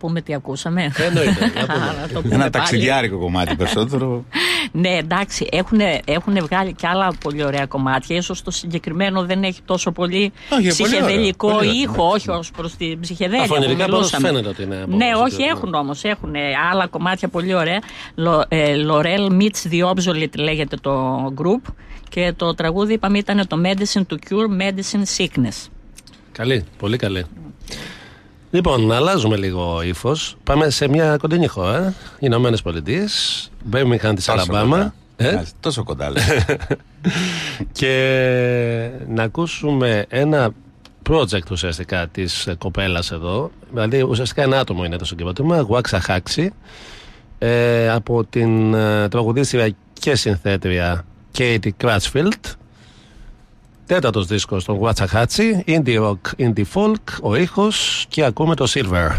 πούμε τι ακούσαμε. Εννοείται, να πούμε. Να το πούμε Ένα πάλι. ταξιδιάρικο κομμάτι περισσότερο. Ναι, εντάξει, έχουν βγάλει και άλλα πολύ ωραία κομμάτια. Ίσως το συγκεκριμένο δεν έχει τόσο πολύ Όχι, πολύ ψυχεδελικό ωραίο, πολύ ήχο, όχι ως προς την ψυχεδέλεια. που Αφωνητικά πάντως μιλούσαμε. φαίνεται ότι είναι από Ναι, όχι, συγκεκριμένο. έχουν όμως. Έχουν άλλα κομμάτια πολύ ωραία. Λο- ε, Laurel Meets the Obsolete λέγεται το group. Και το τραγούδι, είπαμε, ήταν το Medicine to Cure Medicine Sickness. Καλή, πολύ καλή. Λοιπόν, αλλάζουμε λίγο ύφος. Πάμε σε μια κοντινή χώρα, Ηνωμένες Πολιτείες, Birmingham της Τόσο Αλαμπάμα. κοντά. Ε; Μάλιστα, Τόσο κοντά λες. και να ακούσουμε ένα project ουσιαστικά της κοπέλας εδώ. Δηλαδή, ουσιαστικά ένα άτομο είναι το συγκεκριμένο, Γουάξα Χάξη, ε, από την ε, τραγουδίστρια και συνθέτρια Katie Crutchfield. Τέταρτος δίσκος των Guachahachie, indie rock, indie folk, ο ήχος και ακούμε το Silver.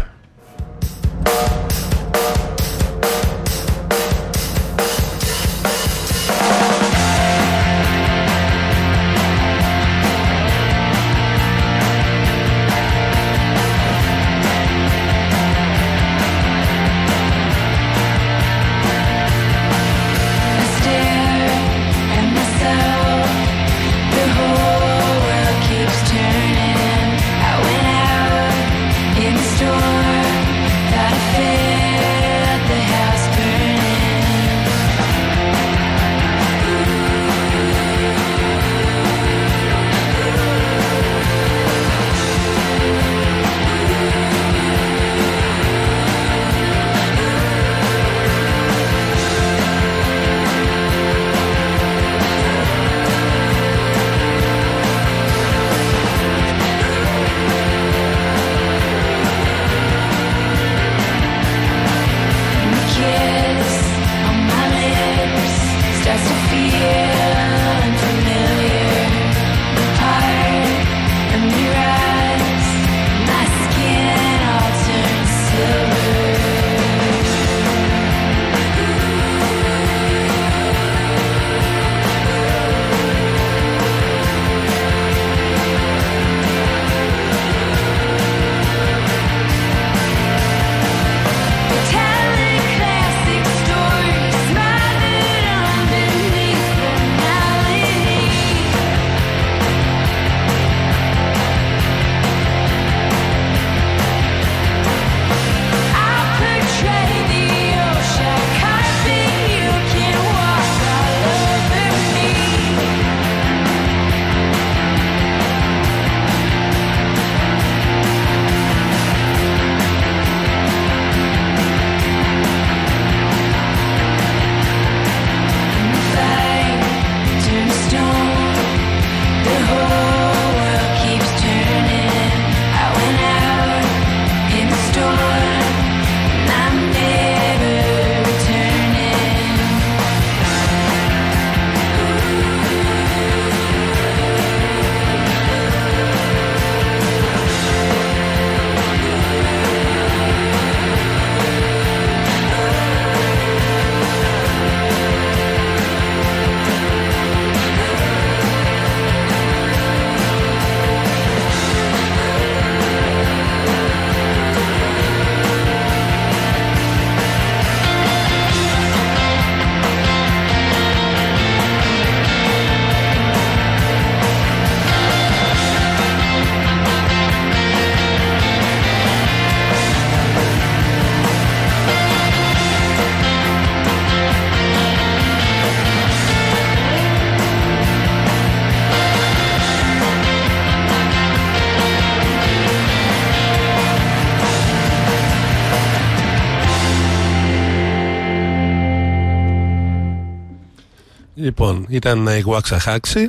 Ήταν η Γουάξα Χάξη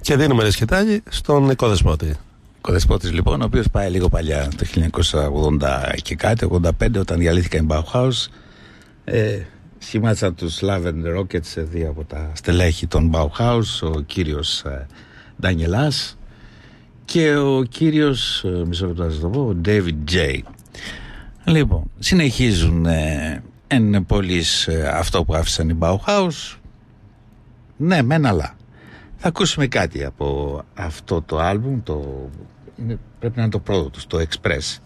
και δίνουμε ένα σκητάκι στον Νικό Δεσπότη. Κοδεσπότης λοιπόν, ο οποίος πάει λίγο παλιά, το 1980 και κάτι, 85, όταν διαλύθηκαν οι Bauhaus. Ε, σχημάτισαν τους Lavender Rockets σε δύο από τα στελέχη των Bauhaus, ο κύριος ε, Ντανιελάς και ο κύριος, ε, μισό λεπτό να σας το πω, ο David J. Λοιπόν, συνεχίζουν ε, εν πολλής ε, αυτό που άφησαν οι Bauhaus. Ναι, μεν αλλά. Θα ακούσουμε κάτι από αυτό το άλμπουμ, το... Πρέπει να είναι το πρώτο τους, το Express.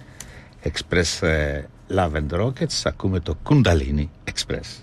Express ε, Love and Rockets, ακούμε το Kundalini Express.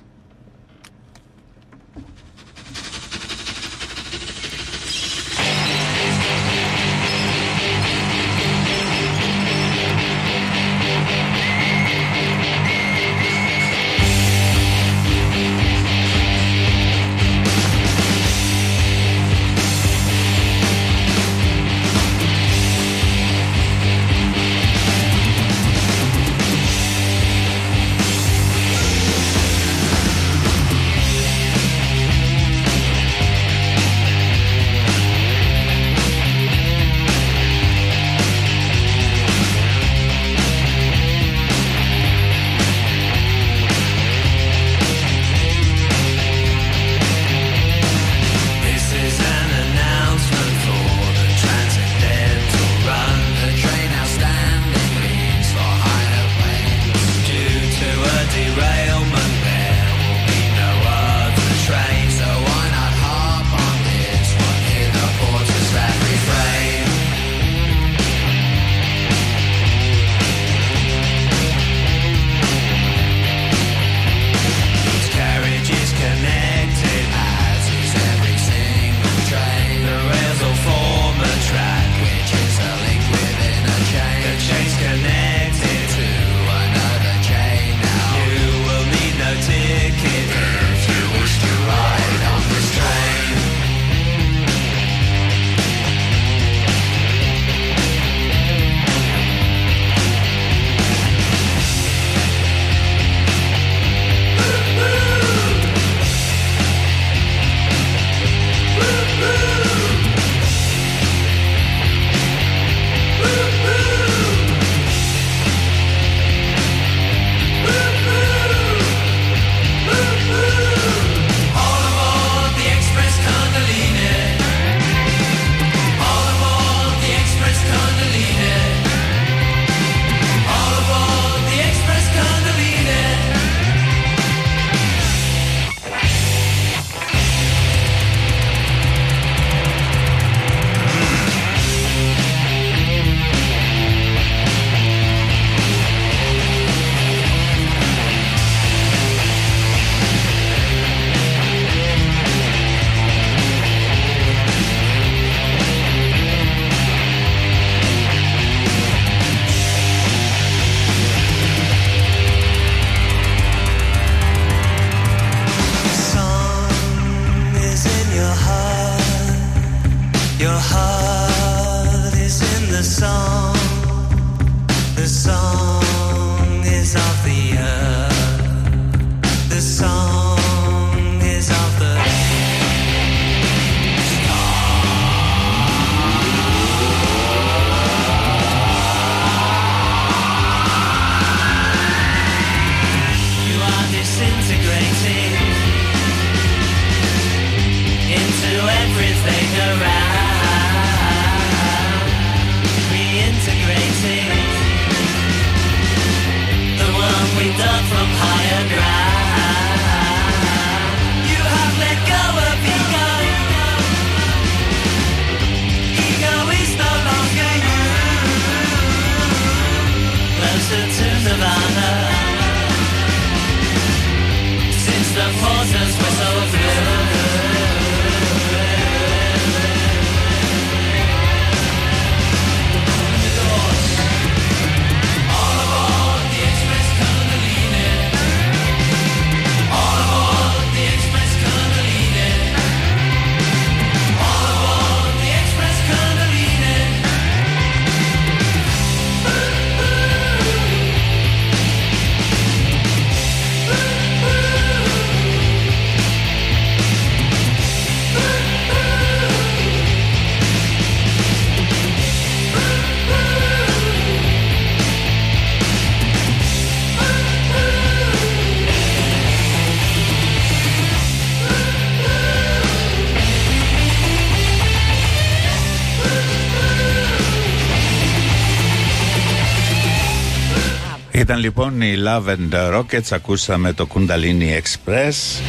Λοιπόν οι Love and Rockets, ακούσαμε το Kundalini Express.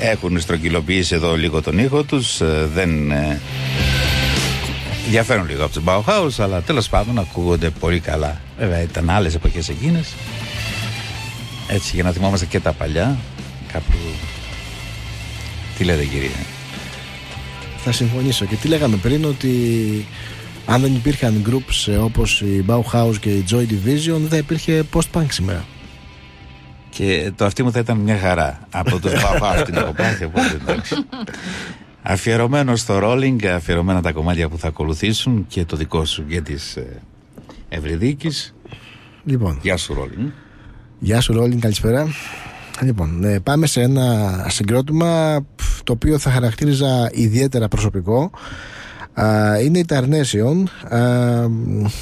Έχουν στρογγυλοποιήσει εδώ λίγο τον ήχο τους, ε, δεν ε, διαφέρουν λίγο από τους Bauhaus, αλλά τέλος πάντων ακούγονται πολύ καλά. Βέβαια ήταν άλλες εποχές εκείνες, έτσι για να θυμόμαστε και τα παλιά, κάπου... Τι λέτε κύριε; Θα συμφωνήσω και τι λέγαμε πριν ότι αν δεν υπήρχαν groups ε, όπως η Bauhaus και η Joy Division, δεν θα υπήρχε post-punk σήμερα. Και το αυτή μου θα ήταν μια χαρά. Από του Bauhaus την έχω πάθει, οπότε εντάξει. Αφιερωμένο στο rolling, αφιερωμένα τα κομμάτια που θα ακολουθήσουν και το δικό σου για τις ε, Ευρυδίκης. Λοιπόν. Γεια σου rolling. Γεια σου Ρόλιν, καλησπέρα. Λοιπόν, ε, πάμε σε ένα συγκρότημα πφ, το οποίο θα χαρακτήριζα ιδιαίτερα προσωπικό. Α, είναι η Tarnation.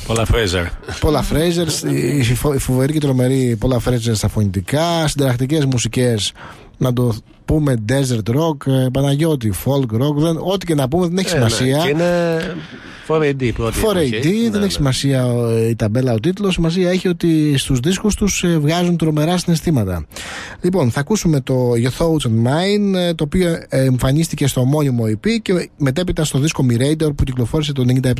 Πολλά Φρέιζερ. Πολλά Φρέιζερ, η, φο- η φοβερή και τρομερή Πολλά Φρέιζερ στα φωνητικά, συνταρακτικές μουσικές να το πούμε desert rock, ε, Παναγιώτη, folk rock, δεν, ό,τι και να πούμε δεν έχει Ε, ναι, σημασία. Και είναι 4AD πρώτη. 4AD, εποχή. δεν Ναι, έχει σημασία ε, η ταμπέλα, ο τίτλος Σημασία έχει ότι στους δίσκους τους ε, βγάζουν τρομερά συναισθήματα. Λοιπόν, θα ακούσουμε το Your Thoughts on Mine, ε, το οποίο ε, εμφανίστηκε στο μόνιμο EP και μετέπειτα στο δίσκο Mirator που κυκλοφόρησε το 97.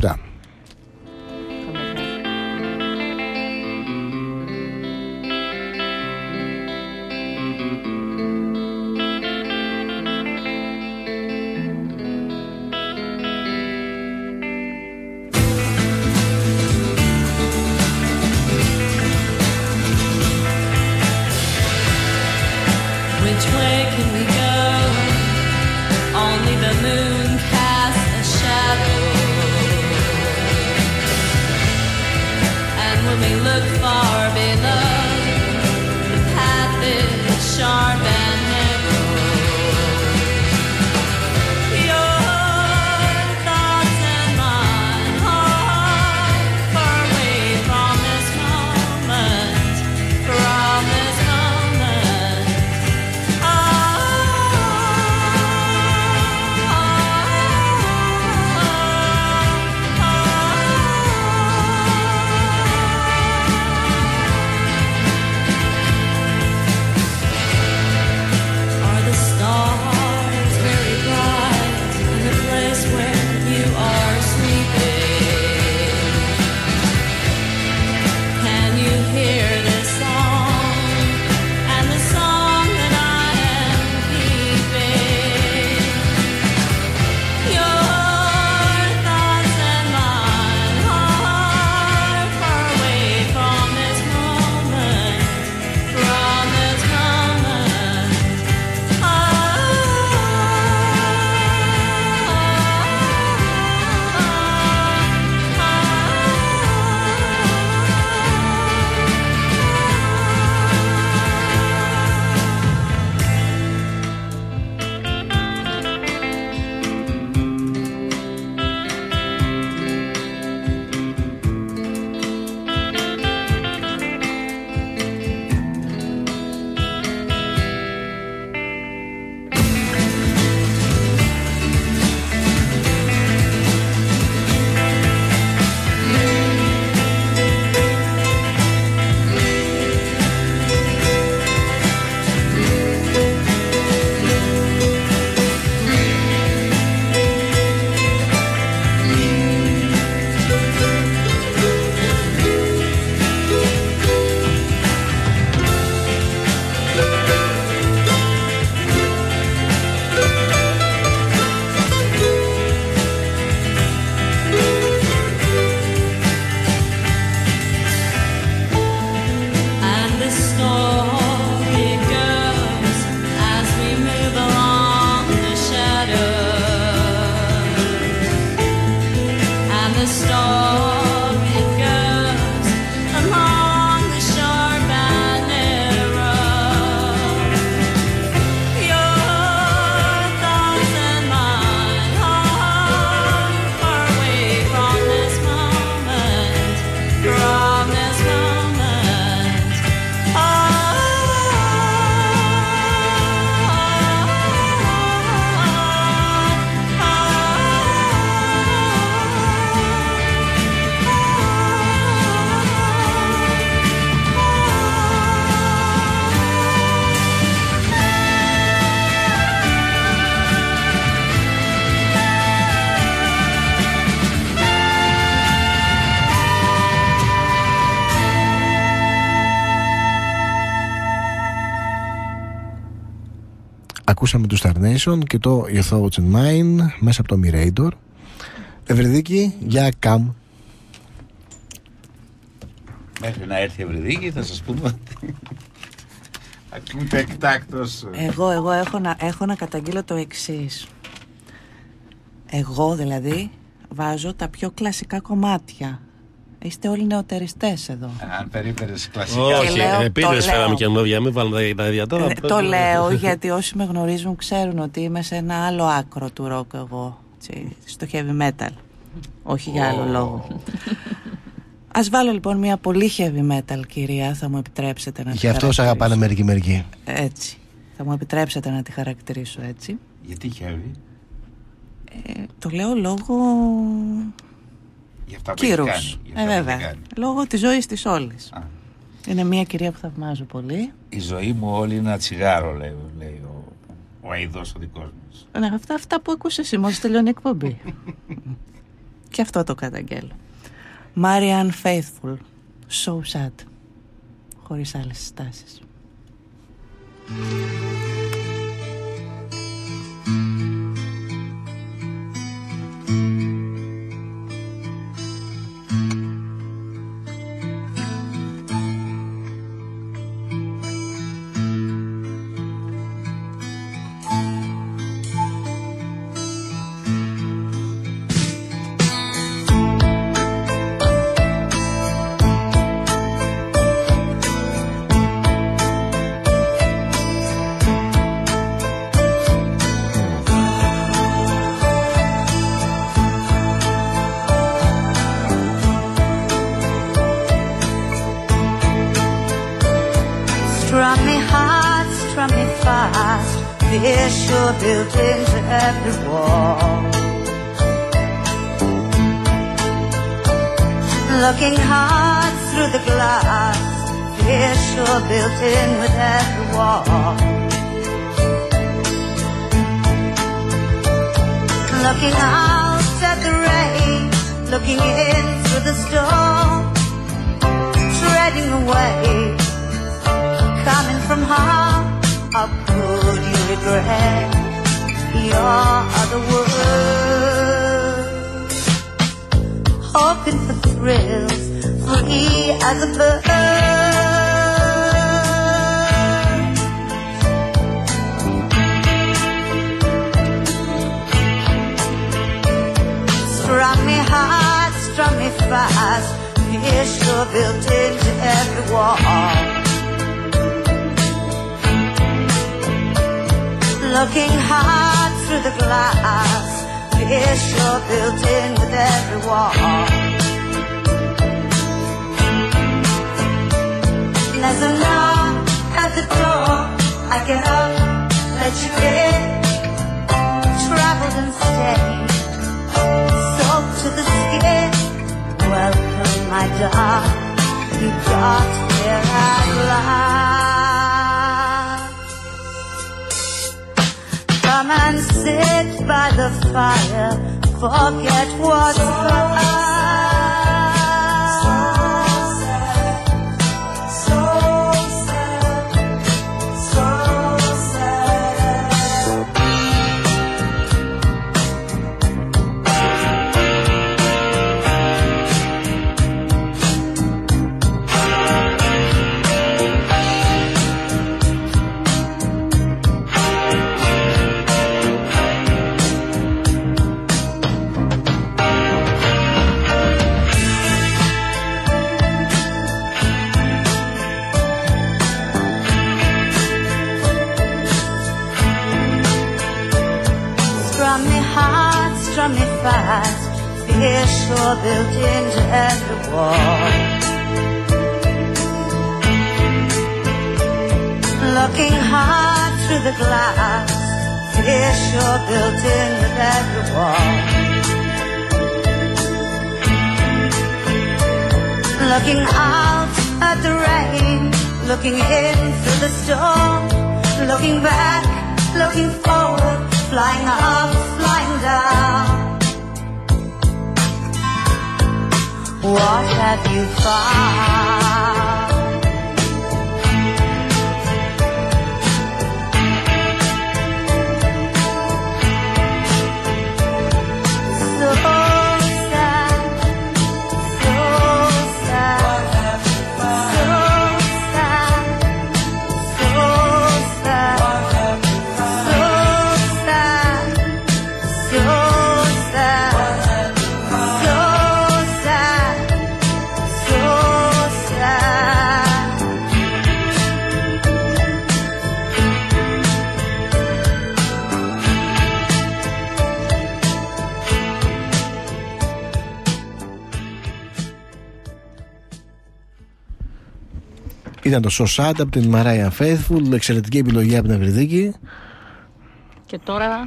Ακούσαμε του Star Nation και το Your Thoughts and Mine μέσα από το Mirator. Ευρυδίκη, για καμ. Μέχρι να έρθει η Ευρυδίκη θα σας πούμε ότι ακούτε εκτάκτος. Εγώ, εγώ έχω να, έχω να καταγγείλω το εξής. Εγώ δηλαδή βάζω τα πιο κλασικά κομμάτια. Είστε όλοι νεοτεριστές εδώ. Αν περίπερες κλασικά. Όχι, Και λέω, επίτηδες το φέραμε λέω. καινούργια, μην βάλουμε τα ίδια τώρα. Ε, το λέω γιατί όσοι με γνωρίζουν ξέρουν ότι είμαι σε ένα άλλο άκρο του ροκ εγώ. έτσι, στο heavy metal. Όχι για άλλο λόγο. Ας βάλω λοιπόν μια πολύ heavy metal κυρία, θα μου επιτρέψετε να τη Γι' αυτό σε αγαπάνε μερικοί μερικοί. Έτσι. Θα μου επιτρέψετε να τη χαρακτηρίσω έτσι. Γιατί heavy; Ε, το λέω λόγω Για αυτά που έχει κύρους. κάνει. για αυτά Ε, που έχει βέβαια. κάνει. Λόγω της ζωής της όλης. Είναι μια κυρία που θαυμάζω πολύ. Η ζωή μου όλη είναι ένα τσιγάρο, λέει, λέει ο, ο αειδός ο δικός μας. Ναι, αυτά, αυτά που ακούσες εσύ μόλις τελειώνει η εκπομπή. Και αυτό το καταγγέλω. Marian Faithful. So sad. Χωρίς άλλες συστάσεις. Fear sure built in with every wall. There's a knock at the door. I get up, let you in. Traveled and stayed, soaked to the skin. Welcome, my dark. You got here at last. Come and sit by the fire. Forget what's past. Fear sure built into every wall. Looking hard through the glass. Fear sure built in with every wall. Looking out at the rain. Looking in through the storm. Looking back, looking forward. Flying up, flying down. What have you found? Ήταν το So Sad από την Mariah Faithful, εξαιρετική επιλογή από την Ευρυδίκη. Και τώρα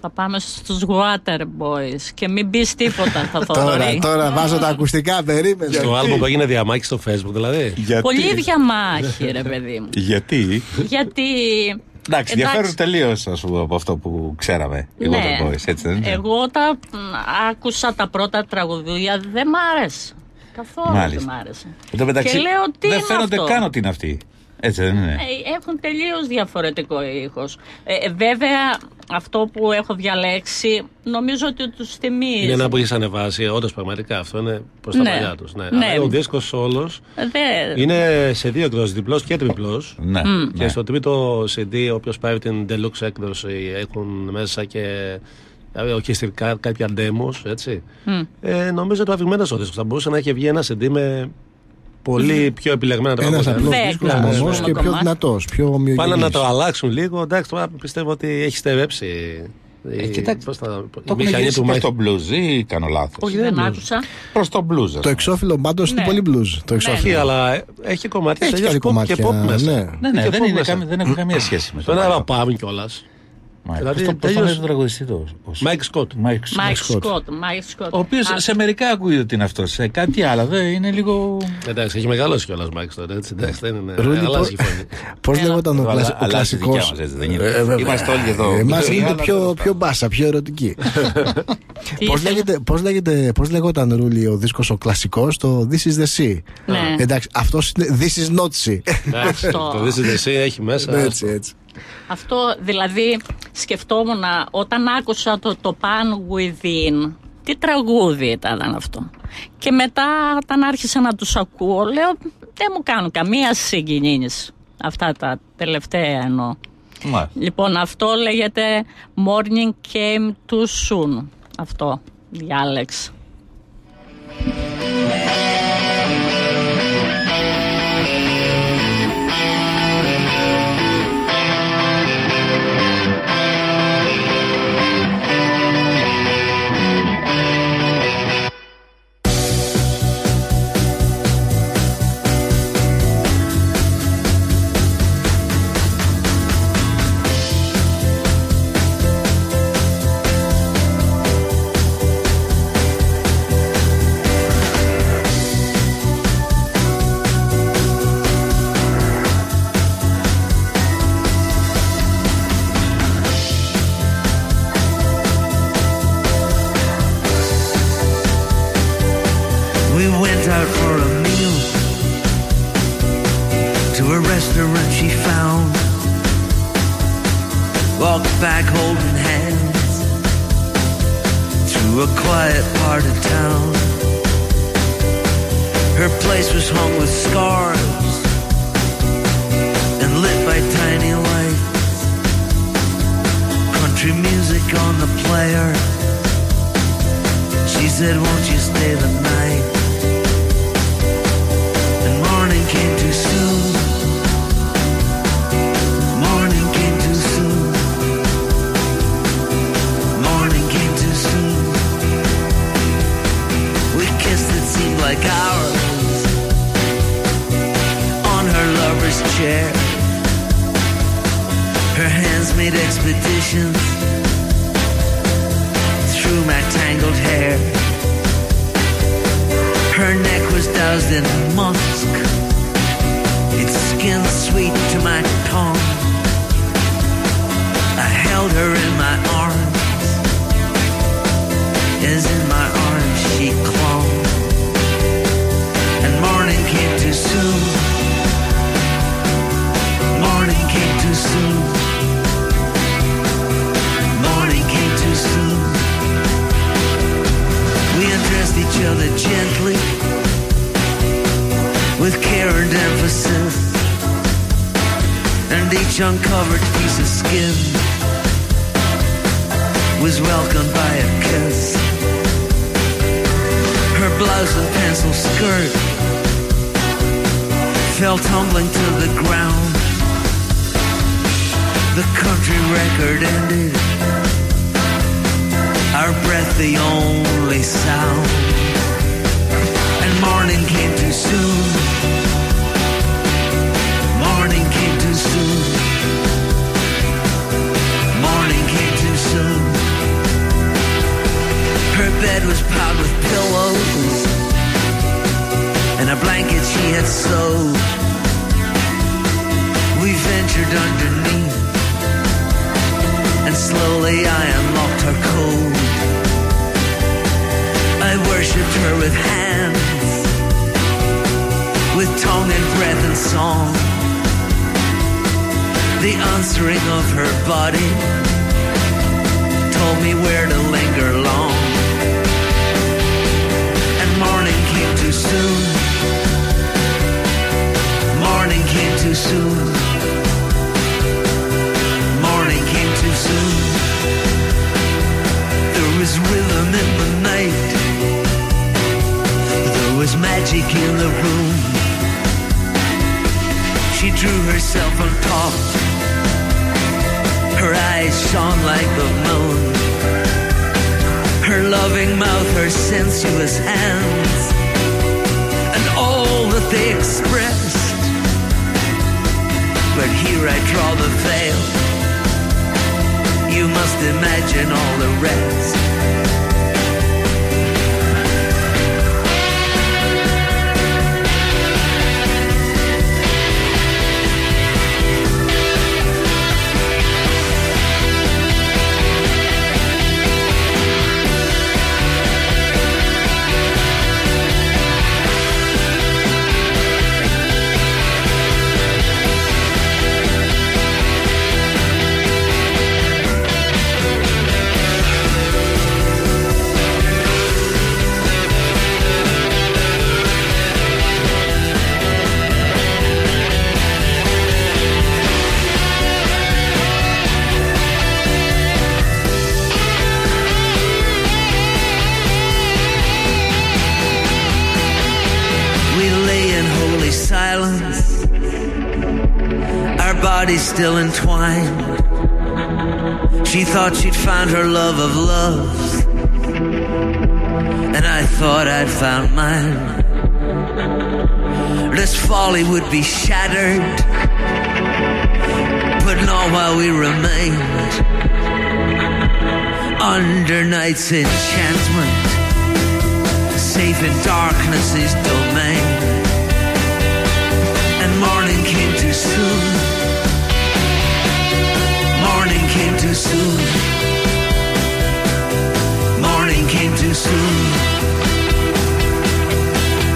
θα πάμε στους Water Boys και μην πεις τίποτα θα Τώρα, θωρεί. τώρα βάζω τα ακουστικά, περίμενε. Στο άλμπο που έγινε διαμάχη στο facebook δηλαδή. Πολύ διαμάχη ρε παιδί μου. Γιατί; Γιατί... Εντάξει, διαφέρουν τελείως από αυτό που ξέραμε. Οι Ναι. Water Boys, έτσι δεν είναι; Εγώ όταν μ, άκουσα τα πρώτα τραγουδία δεν μ' άρεσε. Καθόλου Μάλιστα. δεν μ' άρεσε. Εν τω μεταξύ, Και λέω τι δεν είναι φαίνονται αυτό; καν ότι είναι αυτοί. Έτσι δεν είναι. Ε, Έχουν τελείως διαφορετικό ήχος. Ε, ε, βέβαια αυτό που έχω διαλέξει νομίζω ότι τους θυμίζει. Είναι ένα που έχεις ανεβάσει, όντως πραγματικά αυτό είναι προς τα Ναι. παλιά τους. Ναι. Ναι. Αλλά ο δίσκος όλος Ε, δε- είναι σε δύο εκδόσεις, διπλός και τριπλός. Ναι. Μμ. Και στο τρίτο CD, όποιος πάει την deluxe έκδοση, έχουν μέσα και ε, ορκιστρικά κάποια demos, έτσι. Μμ. Ε, νομίζω ότι ο αφηγμένο ο δίσκος θα μπορούσε να έχει βγει ένα CD με πολύ πιο επιλεγμένα Ένας τραγούδια. απλός Δέκα, δίσκος Ναι, ας μονό πούμε, και πιο κομμάτι. δυνατός, πιο Πάνε ομοιογενή. να το αλλάξουν λίγο. Εντάξει, τώρα πιστεύω ότι έχει στερέψει. Ε, η- κοιτάξτε, πώς θα- Το η έχουν μηχανή γυρίσει του προς Mike. το blues ή κάνω λάθος. Όχι, δεν δεν είναι blues. άκουσα. Προς το blues. ας Το πούμε. εξώφυλλο πάντω είναι Ναι. πολύ blues. Το Όχι, εξώφυλλο. αλλά έχει κομμάτια Έχει τελείως κάτι pop και κομμάτια, pop μέσα. ναι. Ναι, ναι, Και δεν, pop είναι, μέσα. καμία- δεν έχουν καμία σχέση με Το το ένα παλιό. πάμε κιόλας. Μάλιστα. δηλαδή, Πώς το- πώς το τελείως- λέει το τραγουδιστή του. ο- Μάικ Σκότ. Μάικ Μάικ Σκότ. Σκότ. Μάικ Σκότ. Ο οποίος Α, σε μερικά ακούγεται ότι είναι αυτός. Σε κάτι άλλο δεν είναι λίγο. Εντάξει, έχει μεγαλώσει κιόλας Μάικ Σκότ. Έτσι, εντάξει, δεν είναι. Ρούλη, Αλλάζει η πώς- φωνή. Πώς λέγονταν ο, Αλλά- κλασ- ο αλλάζει η κλασικός; δικιά μας, έτσι δεν είναι. Είμαστε όλοι εδώ. Εμάς Μικροί, είναι αλλά πιο, τέλος πιο μπάσα, πιο ερωτική. Τι Πώς ήθελα. λέγεται, πώς λέγεται, πώς λέγονταν Ρούλη ο δίσκος ο κλασικός, το This is the Sea; Ναι. Εντάξει, αυτός είναι This is not sea. Εντάξει, Αυτό. Το δεις εσύ έχει μέσα. έτσι, έτσι. Αυτό δηλαδή σκεφτόμουν όταν άκουσα το, το Pan Within τι τραγούδι ήταν αυτό. Και μετά όταν άρχισα να τους ακούω λέω δεν μου κάνουν καμία συγκινήσεις αυτά τα τελευταία εννοώ Μάλιστα. λοιπόν αυτό λέγεται Morning Came Too Soon αυτό διάλεξα back holding hands through a quiet part of town. Her place was hung with scarves and lit by tiny lights. Country music on the player. She said, Won't you stay the night? Like hours. On her lover's chair. Her hands made expeditions through my tangled hair. Her neck was doused in musk, its skin sweet to my tongue. I held her in my arms, as in my arms she clung. Came too soon. Morning came too soon. Morning came too soon. We undressed each other gently, with care and emphasis, and each uncovered piece of skin was welcomed by a kiss. Her blouse and pencil skirt fell tumbling to the ground. The country record ended, our breath the only sound. And morning came too soon. Morning came too soon. Morning came too soon. Her bed was piled with pillows and a blanket she had sewed. Ventured underneath, and slowly I unlocked her code. I worshipped her with hands, with tongue and breath and song. The answering of her body told me where to linger long. And morning came too soon. Morning came too soon. But here I draw the veil. You must imagine all the rest. Still entwined. She thought she'd found her love of loves, and I thought I'd found mine. This folly would be shattered, but not while we remained under night's enchantment safe in darkness's domain. And morning came too soon. Morning came too soon. Morning came too soon.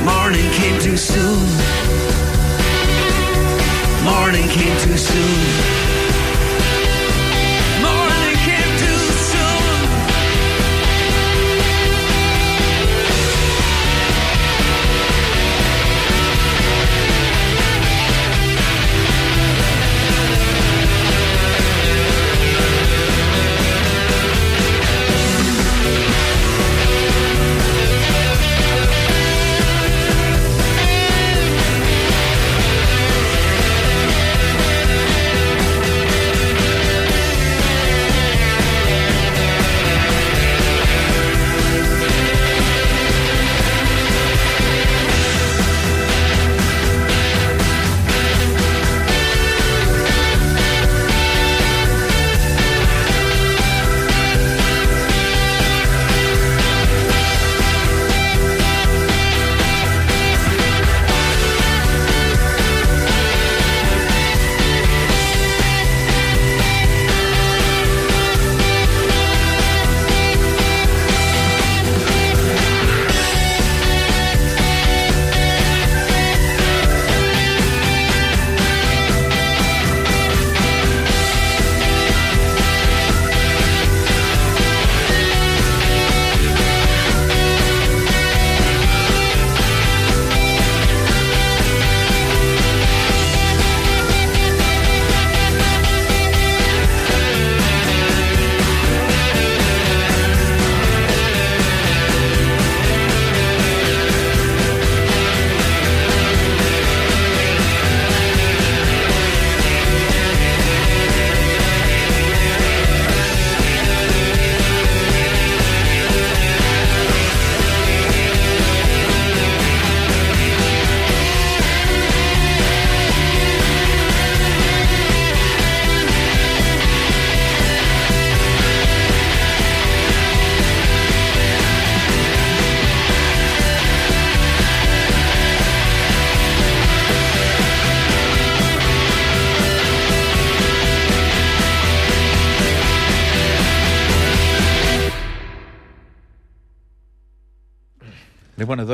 Morning came too soon. Morning came too soon.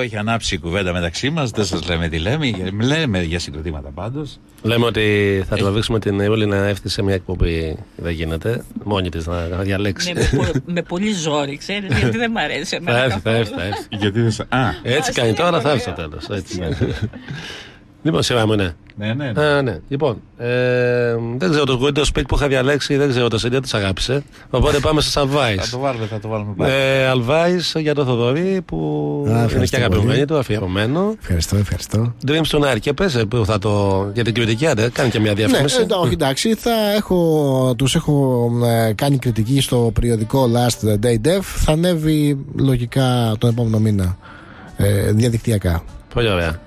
Εδώ έχει ανάψει η κουβέντα μεταξύ μας. Δεν σας λέμε τι λέμε. Λέμε για συγκροτήματα πάντως. Λέμε ότι θα τραβήξουμε την Ιούλη να έρθει σε μια εκπομπή. Δεν γίνεται. Μόνη της να, να διαλέξει. Ναι, με, πο- με πολύ ζόρι, ξέρετε, γιατί δεν μ' αρέσει εμένα. Θα έρθει, θα έρθει. Θα έρθει. Γιατί δεν σα- Α, Έτσι κάνει τώρα, θα έρθει στο τέλος. Λοιπόν, σειρά μου, ναι. Ναι, ναι. Α, ναι. Λοιπόν, ε, δεν ξέρω το Windows Speak που είχα διαλέξει, δεν ξέρω το CD του αγάπησε. Οπότε πάμε σε Θα Sunwise. το βάλουμε, θα το βάλουμε πάλι. Ε, Αλβάης για το Θοδωρή που Α, είναι ευχαριστώ και αγαπημένη πολύ. του, αφιερωμένο. Ευχαριστώ, ευχαριστώ. Dreams Tonight και πες που θα το. για την κριτική, άντε, κάνει και μια Ναι, διαφήμιση. ε, όχι, εντάξει, θα έχω, τους έχω ε, κάνει κριτική στο περιοδικό Last Day Dev. Θα ανέβει λογικά τον επόμενο μήνα ε, διαδικτυακά. Πολύ ωραία.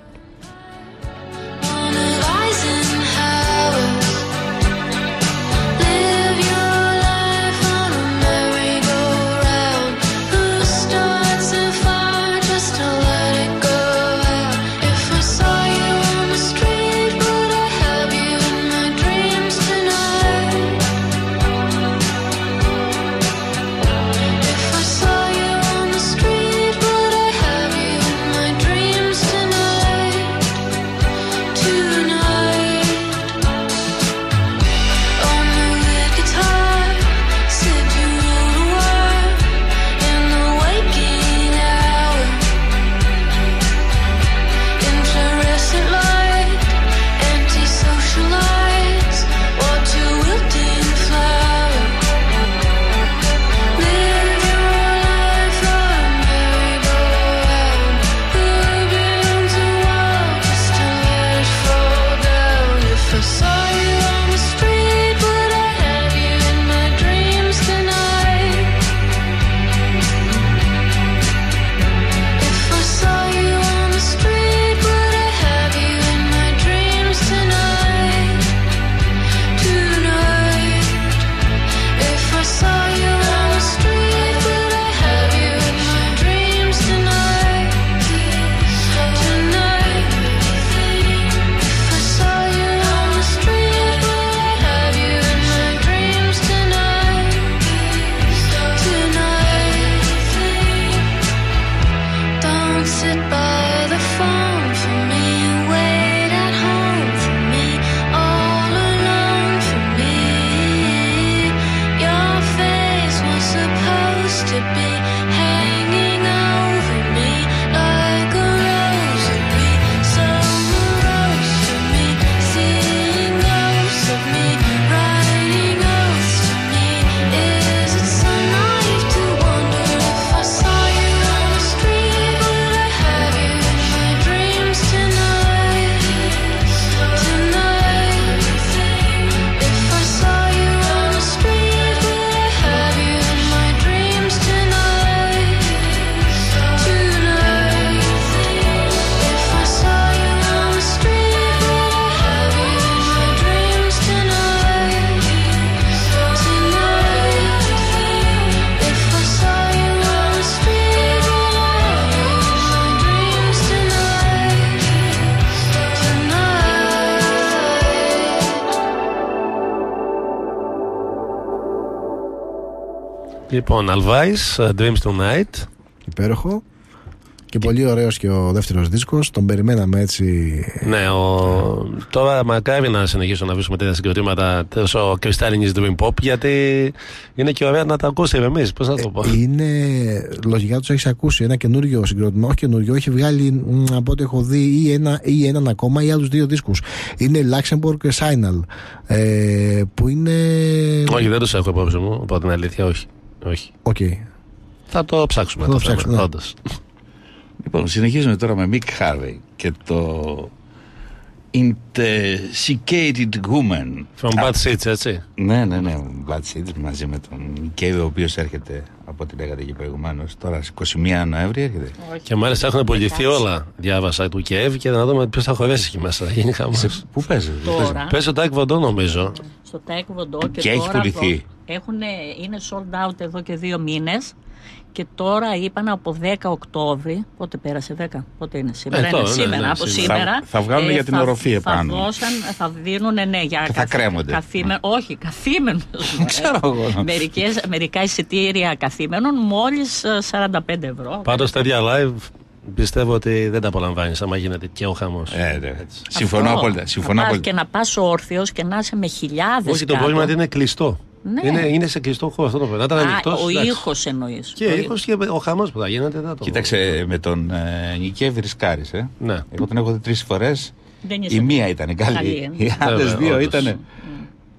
Λοιπόν, Αλβάης, uh, Dreams Tonight. Υπέροχο. Και πολύ ωραίος και ο δεύτερος δίσκος. Τον περιμέναμε έτσι. Ναι, ο... τώρα μακάρι να συνεχίσω να βρίσκουμε τέτοια συγκροτήματα τόσο κρυστάλλινης Dream Pop, γιατί είναι και ωραία να τα ακούσει εμείς. Πώς να το πω; Είναι λογικά τους έχεις ακούσει ένα καινούριο συγκρότημα. Όχι καινούριο, έχει βγάλει μ, από ό,τι έχω δει ή, ένα, ή έναν ακόμα ή άλλους δύο δίσκους Είναι Luxembourg και Signal. Ε, που είναι. Όχι, δεν τους έχω υπόψη μου, από την αλήθεια, όχι. Όχι. Οκ. Θα το ψάξουμε. Θα το το θέμα, ψάξουμε, ναι. όντως. Λοιπόν, συνεχίζουμε τώρα με Mick Harvey και το Intoxicated Women. From Bad Seeds, έτσι. Ναι, ναι, ναι. Bad Seeds μαζί με τον Cave, ο οποίος έρχεται από ό,τι λέγατε και προηγουμένως. Τώρα στις 21 Νοέμβρη έρχεται. Και μάλιστα έχουν πουληθεί όλα. Διάβασα του Cave και να δούμε ποιος θα χωρέσει εκεί μέσα. Θα γίνει χαμός. Πού παίζεις, Τώρα. Παίζει ο Τάκ Βοντό, νομίζω. στο Taekwondo και, Και έχει τώρα πουληθεί. προ- έχουνε, είναι sold out εδώ και δύο μήνες και τώρα είπαν από 10 Οκτώβρη, πότε πέρασε 10, πότε είναι σήμερα, Ε, είναι τώρα, ναι, σήμερα, ναι, από σήμερα. σήμερα. Θα- θα βγάλουν για την θα- οροφή θα επάνω. δώσαν, θα δίνουν, ναι, για Και θα κρέμονται. καθήμε- όχι, καθήμενους. Ξέρω εγώ. Μερικές, μερικά εισιτήρια καθήμενων μόλις ε, 45 ευρώ. Πάντως τέτοια live Πιστεύω ότι δεν τα απολαμβάνεις άμα γίνεται και ο χαμός. Ε, ναι. Συμφωνώ Αυτό. απόλυτα. Συμφωνώ να πας απόλυτα. και να πας όρθιος και να είσαι με χιλιάδες. Όχι, το πρόβλημα είναι ότι είναι κλειστό. Ναι. Είναι, είναι σε κλειστό χώρο αυτό το πρόβλημα. Να ήταν Α, ανοιχτός, ο εντάξει. ήχος εννοείς. Και ήχος και ο χαμός που θα γίνεται. Δεν το Κοίταξε, με τον ε, Νικέβη ρισκάρει. Ε. Ναι. Εγώ τον έχω δει τρεις φορές. Δεν είσαι Η μία ήταν καλή. καλή, ε. Οι άλλες Βέβαια, δύο όντως. ήταν.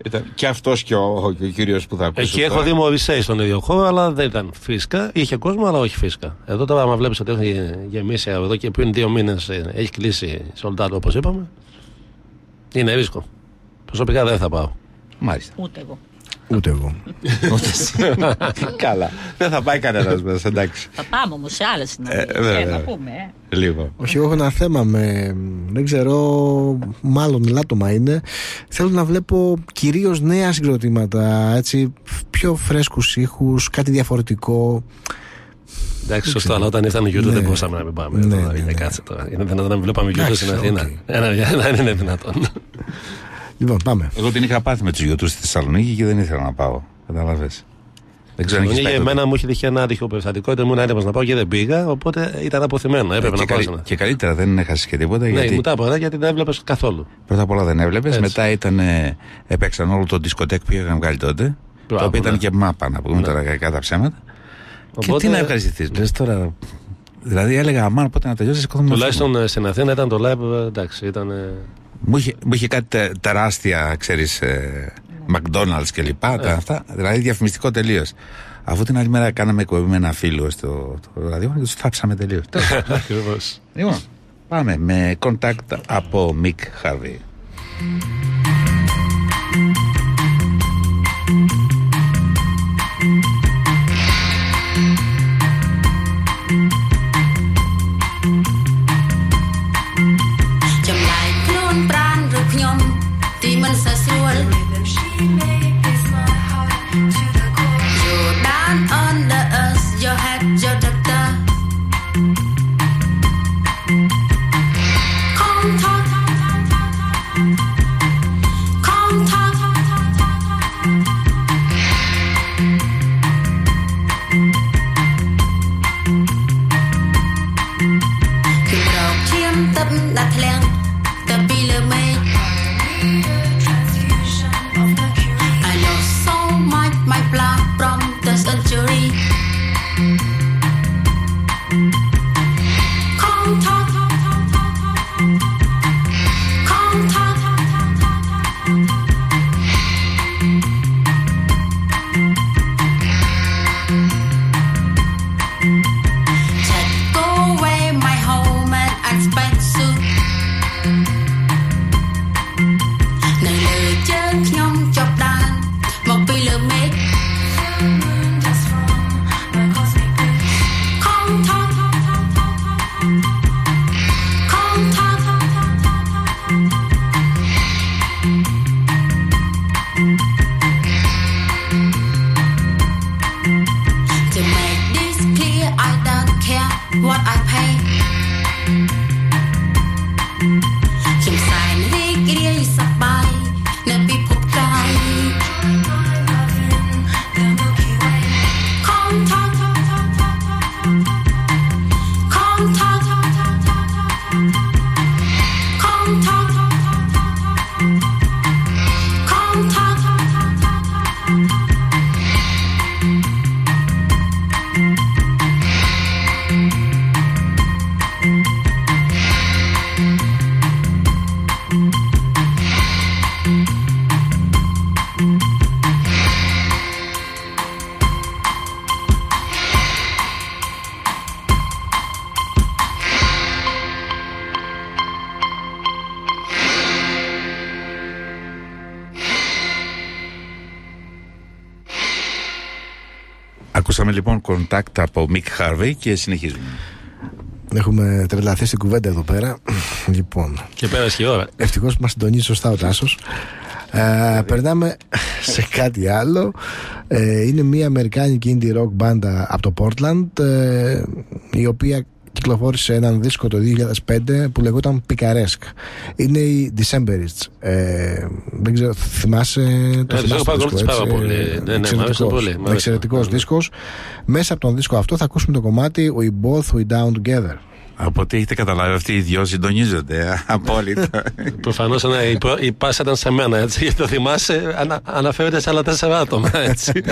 Ήταν και αυτός και ο, και ο κύριος που θα ακούσει. Εκεί έχω δει Μωρισέη στον ίδιο χώρο, αλλά δεν ήταν φύσκα. Είχε κόσμο, αλλά όχι φύσκα. Εδώ τώρα, άμα βλέπεις ότι έχει γεμίσει εδώ και πριν δύο μήνες έχει κλείσει sold out όπως είπαμε, είναι ρίσκο. Προσωπικά δεν θα πάω. Μάλιστα. Ούτε εγώ. Ούτε εγώ. Καλά. Δεν θα πάει κανένας μέσα, εντάξει. Θα πάμε όμως σε άλλες συναντήσεις. Ε, βέβαια. να πούμε. ε. Λίγο. Όχι, εγώ έχω ένα θέμα με. Δεν ξέρω, μάλλον ελάττωμα είναι. Θέλω να βλέπω κυρίως νέα συγκροτήματα. Έτσι, πιο φρέσκους ήχους, κάτι διαφορετικό. Εντάξει, σωστό, αλλά όταν ήρθαν οι U2 δεν μπορούσαμε να μην πάμε. Ναι, τώρα, ναι, είναι ναι. κάτσε τώρα. Είναι δυνατόν να μην βλέπαμε U2 Εντάξει, στην Αθήνα. οκ. Ένα, δεν είναι δυνατόν. Λοιπόν, πάμε. Εγώ την είχα πάθει με τους γιοτού στη Θεσσαλονίκη και δεν ήθελα να πάω. Κατάλαβες. Δεν ξέρω αν έχεις για πάει τότε. εμένα μου είχε τυχεί ένα άτυχο περιστατικό, είτε ήμουν έτοιμος να πάω και δεν πήγα, οπότε ήταν αποθυμένο. Έπρεπε και, να πάω. καλύ- σε ένα. και καλύτερα δεν έχασες και τίποτα. Ναι, γιατί μου τα είπα, γιατί δεν έβλεπες καθόλου. πρώτα απ' όλα δεν έβλεπες. Έτσι. Μετά ήταν, ε, έπαιξαν όλο το δισκοτέκ που είχαν βγάλει τότε. Μπράβο, το οποίο ήταν ναι. και μάπα, να πούμε Ναι. τώρα κακά τα ψέματα. Και Οπότε- τι να ευχαριστηθείς. Λες τώρα. Δηλαδή έλεγα, αμάν πότε να τελειώσει, σηκώθαμε να φύγουμε. Τουλάχιστον ε, στην Αθήνα ήταν το live, ε, εντάξει, ήταν. Ε, Μου είχε, μου είχε κάτι τε- τεράστια, ξέρεις, ε, McDonald's και λοιπά. τα αυτά, δηλαδή διαφημιστικό τελείως. Αφού την άλλη μέρα κάναμε εκπομπή με ένα φίλο στο το ραδιόφωνο και τους θάψαμε τελείως. Ακριβώς. λοιπόν, πάμε με contact από Mick Harvey. " contact από Mick Harvey και συνεχίζουμε. Έχουμε τρελαθεί στην κουβέντα εδώ πέρα. λοιπόν. Και πέρασε η ώρα. Ευτυχώς μας συντονίζει σωστά ο Τάσος. Ε, περνάμε σε κάτι άλλο. Ε, είναι μια αμερικάνικη indie rock μπάντα από το Portland ε, η οποία κυκλοφόρησε έναν δίσκο το 2005 που λεγόταν Πικαρέσκ. Είναι η Decemberists. Ε, δεν ξέρω, θυμάσαι το ε, θυμάσαι δίσκο, έτσι; Πάρα πολύ. Ναι, ναι. Εξαιρετικός δίσκος. Μέσα από τον δίσκο αυτό θα ακούσουμε το κομμάτι We Both We Down Together. Από ό,τι έχετε καταλάβει, αυτοί οι δυο συντονίζονται ε, απόλυτα. Προφανώς η πάσα ήταν σε μένα, έτσι. Γιατί το θυμάσαι, ανα, αναφέρεται σε άλλα τέσσερα άτομα, έτσι.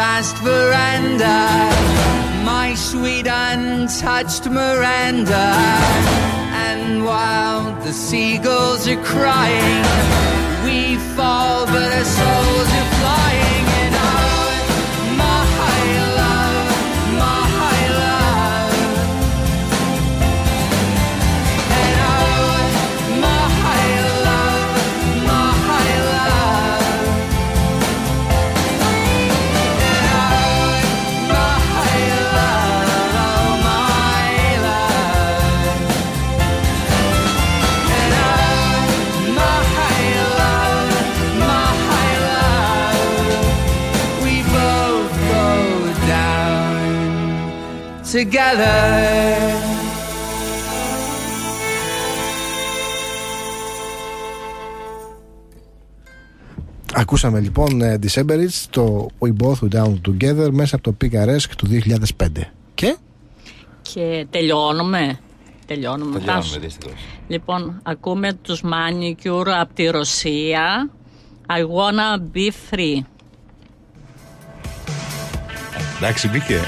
vast veranda, my sweet untouched Miranda. And while the seagulls are crying, we fall, but our souls are flying. together. Ακούσαμε λοιπόν ε, Decemberists το We Both We Down Together μέσα από το Picaresque του 2005. Και; Και τελειώνουμε. Τελειώνουμε. Τελειώνουμε. Λοιπόν, ακούμε τους Manicure από τη Ρωσία. I wanna be free. Εντάξει, μπήκε.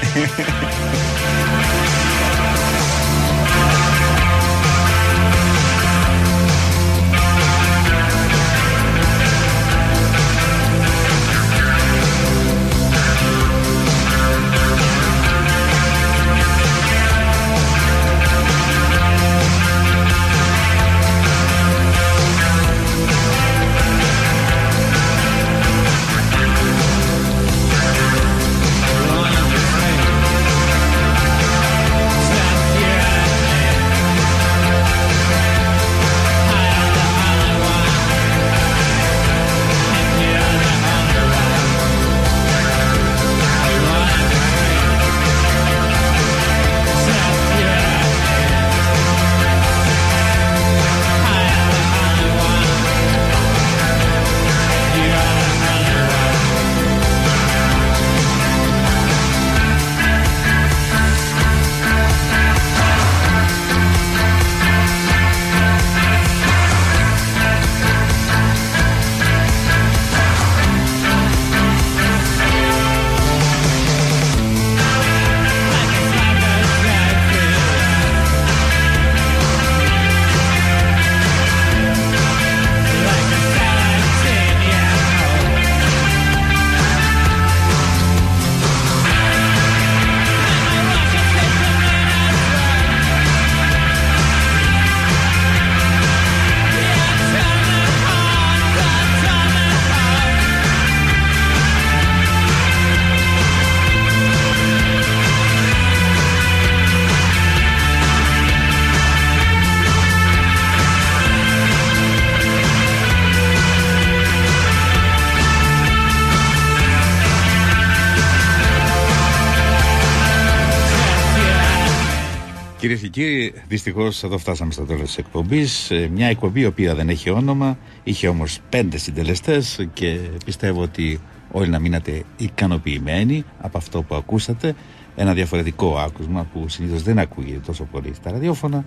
Δυστυχώς εδώ φτάσαμε στο τέλος της εκπομπής. Μια εκπομπή η οποία δεν έχει όνομα, είχε όμως πέντε συντελεστές και πιστεύω ότι όλοι να μείνατε ικανοποιημένοι από αυτό που ακούσατε. Ένα διαφορετικό άκουσμα που συνήθως δεν ακούγεται τόσο πολύ στα ραδιόφωνα.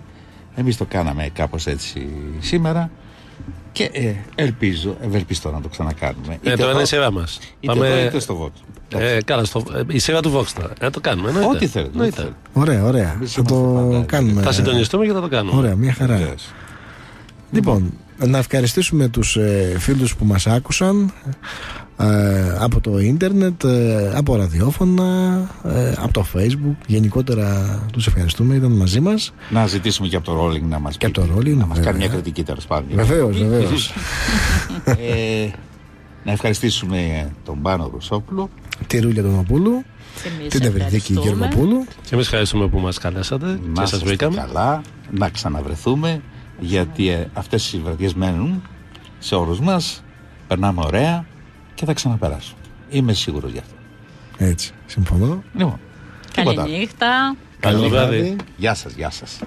Εμείς το κάναμε κάπως έτσι σήμερα και ε, ελπίζω, ευελπιστώ να το ξανακάνουμε. Ε, τώρα είναι η σειρά μας. Είτε εδώ είτε στο Vox. Ε, καλά, στο, ε, η σειρά του Vox τώρα. Ε, το κάνουμε. εννοείται. Ό,τι θέλετε, ό,τι Εννοείται. θέλετε. Ωραία, ωραία. Θα το κάνουμε. Θα συντονιστούμε και θα το κάνουμε. Ωραία, μια χαρά. Λοιπόν, να ευχαριστήσουμε τους ε, φίλους που μας άκουσαν ε, από το ίντερνετ, ε, από ραδιόφωνα, ε, από το facebook. Γενικότερα τους ευχαριστούμε, ήταν μαζί μας. Να ζητήσουμε και από το Rolling να μας Και από το Rolling, να μας κάνει βέβαια. μια κριτική τέλος πάντων. Βεβαίως, βεβαίως. ε, να ευχαριστήσουμε τον Πάνο Ρουσόπουλο. Τη Ρούλια Τονοπούλου, Εμείς την Ευρυδίκη ευχαριστούμε. Γερμοπούλου. Και εμείς ευχαριστούμε που μας καλέσατε Να και σας είστε βρήκαμε. καλά, να ξαναβρεθούμε, γιατί ε, αυτές οι βραδιές μένουν σε όλους μας, περνάμε ωραία και θα ξαναπεράσουν. Είμαι σίγουρος γι' αυτό. Έτσι, συμφωνώ. Λοιπόν, τίποτα άλλο. Καληνύχτα. Καλό βράδυ. Γεια σας, γεια σας.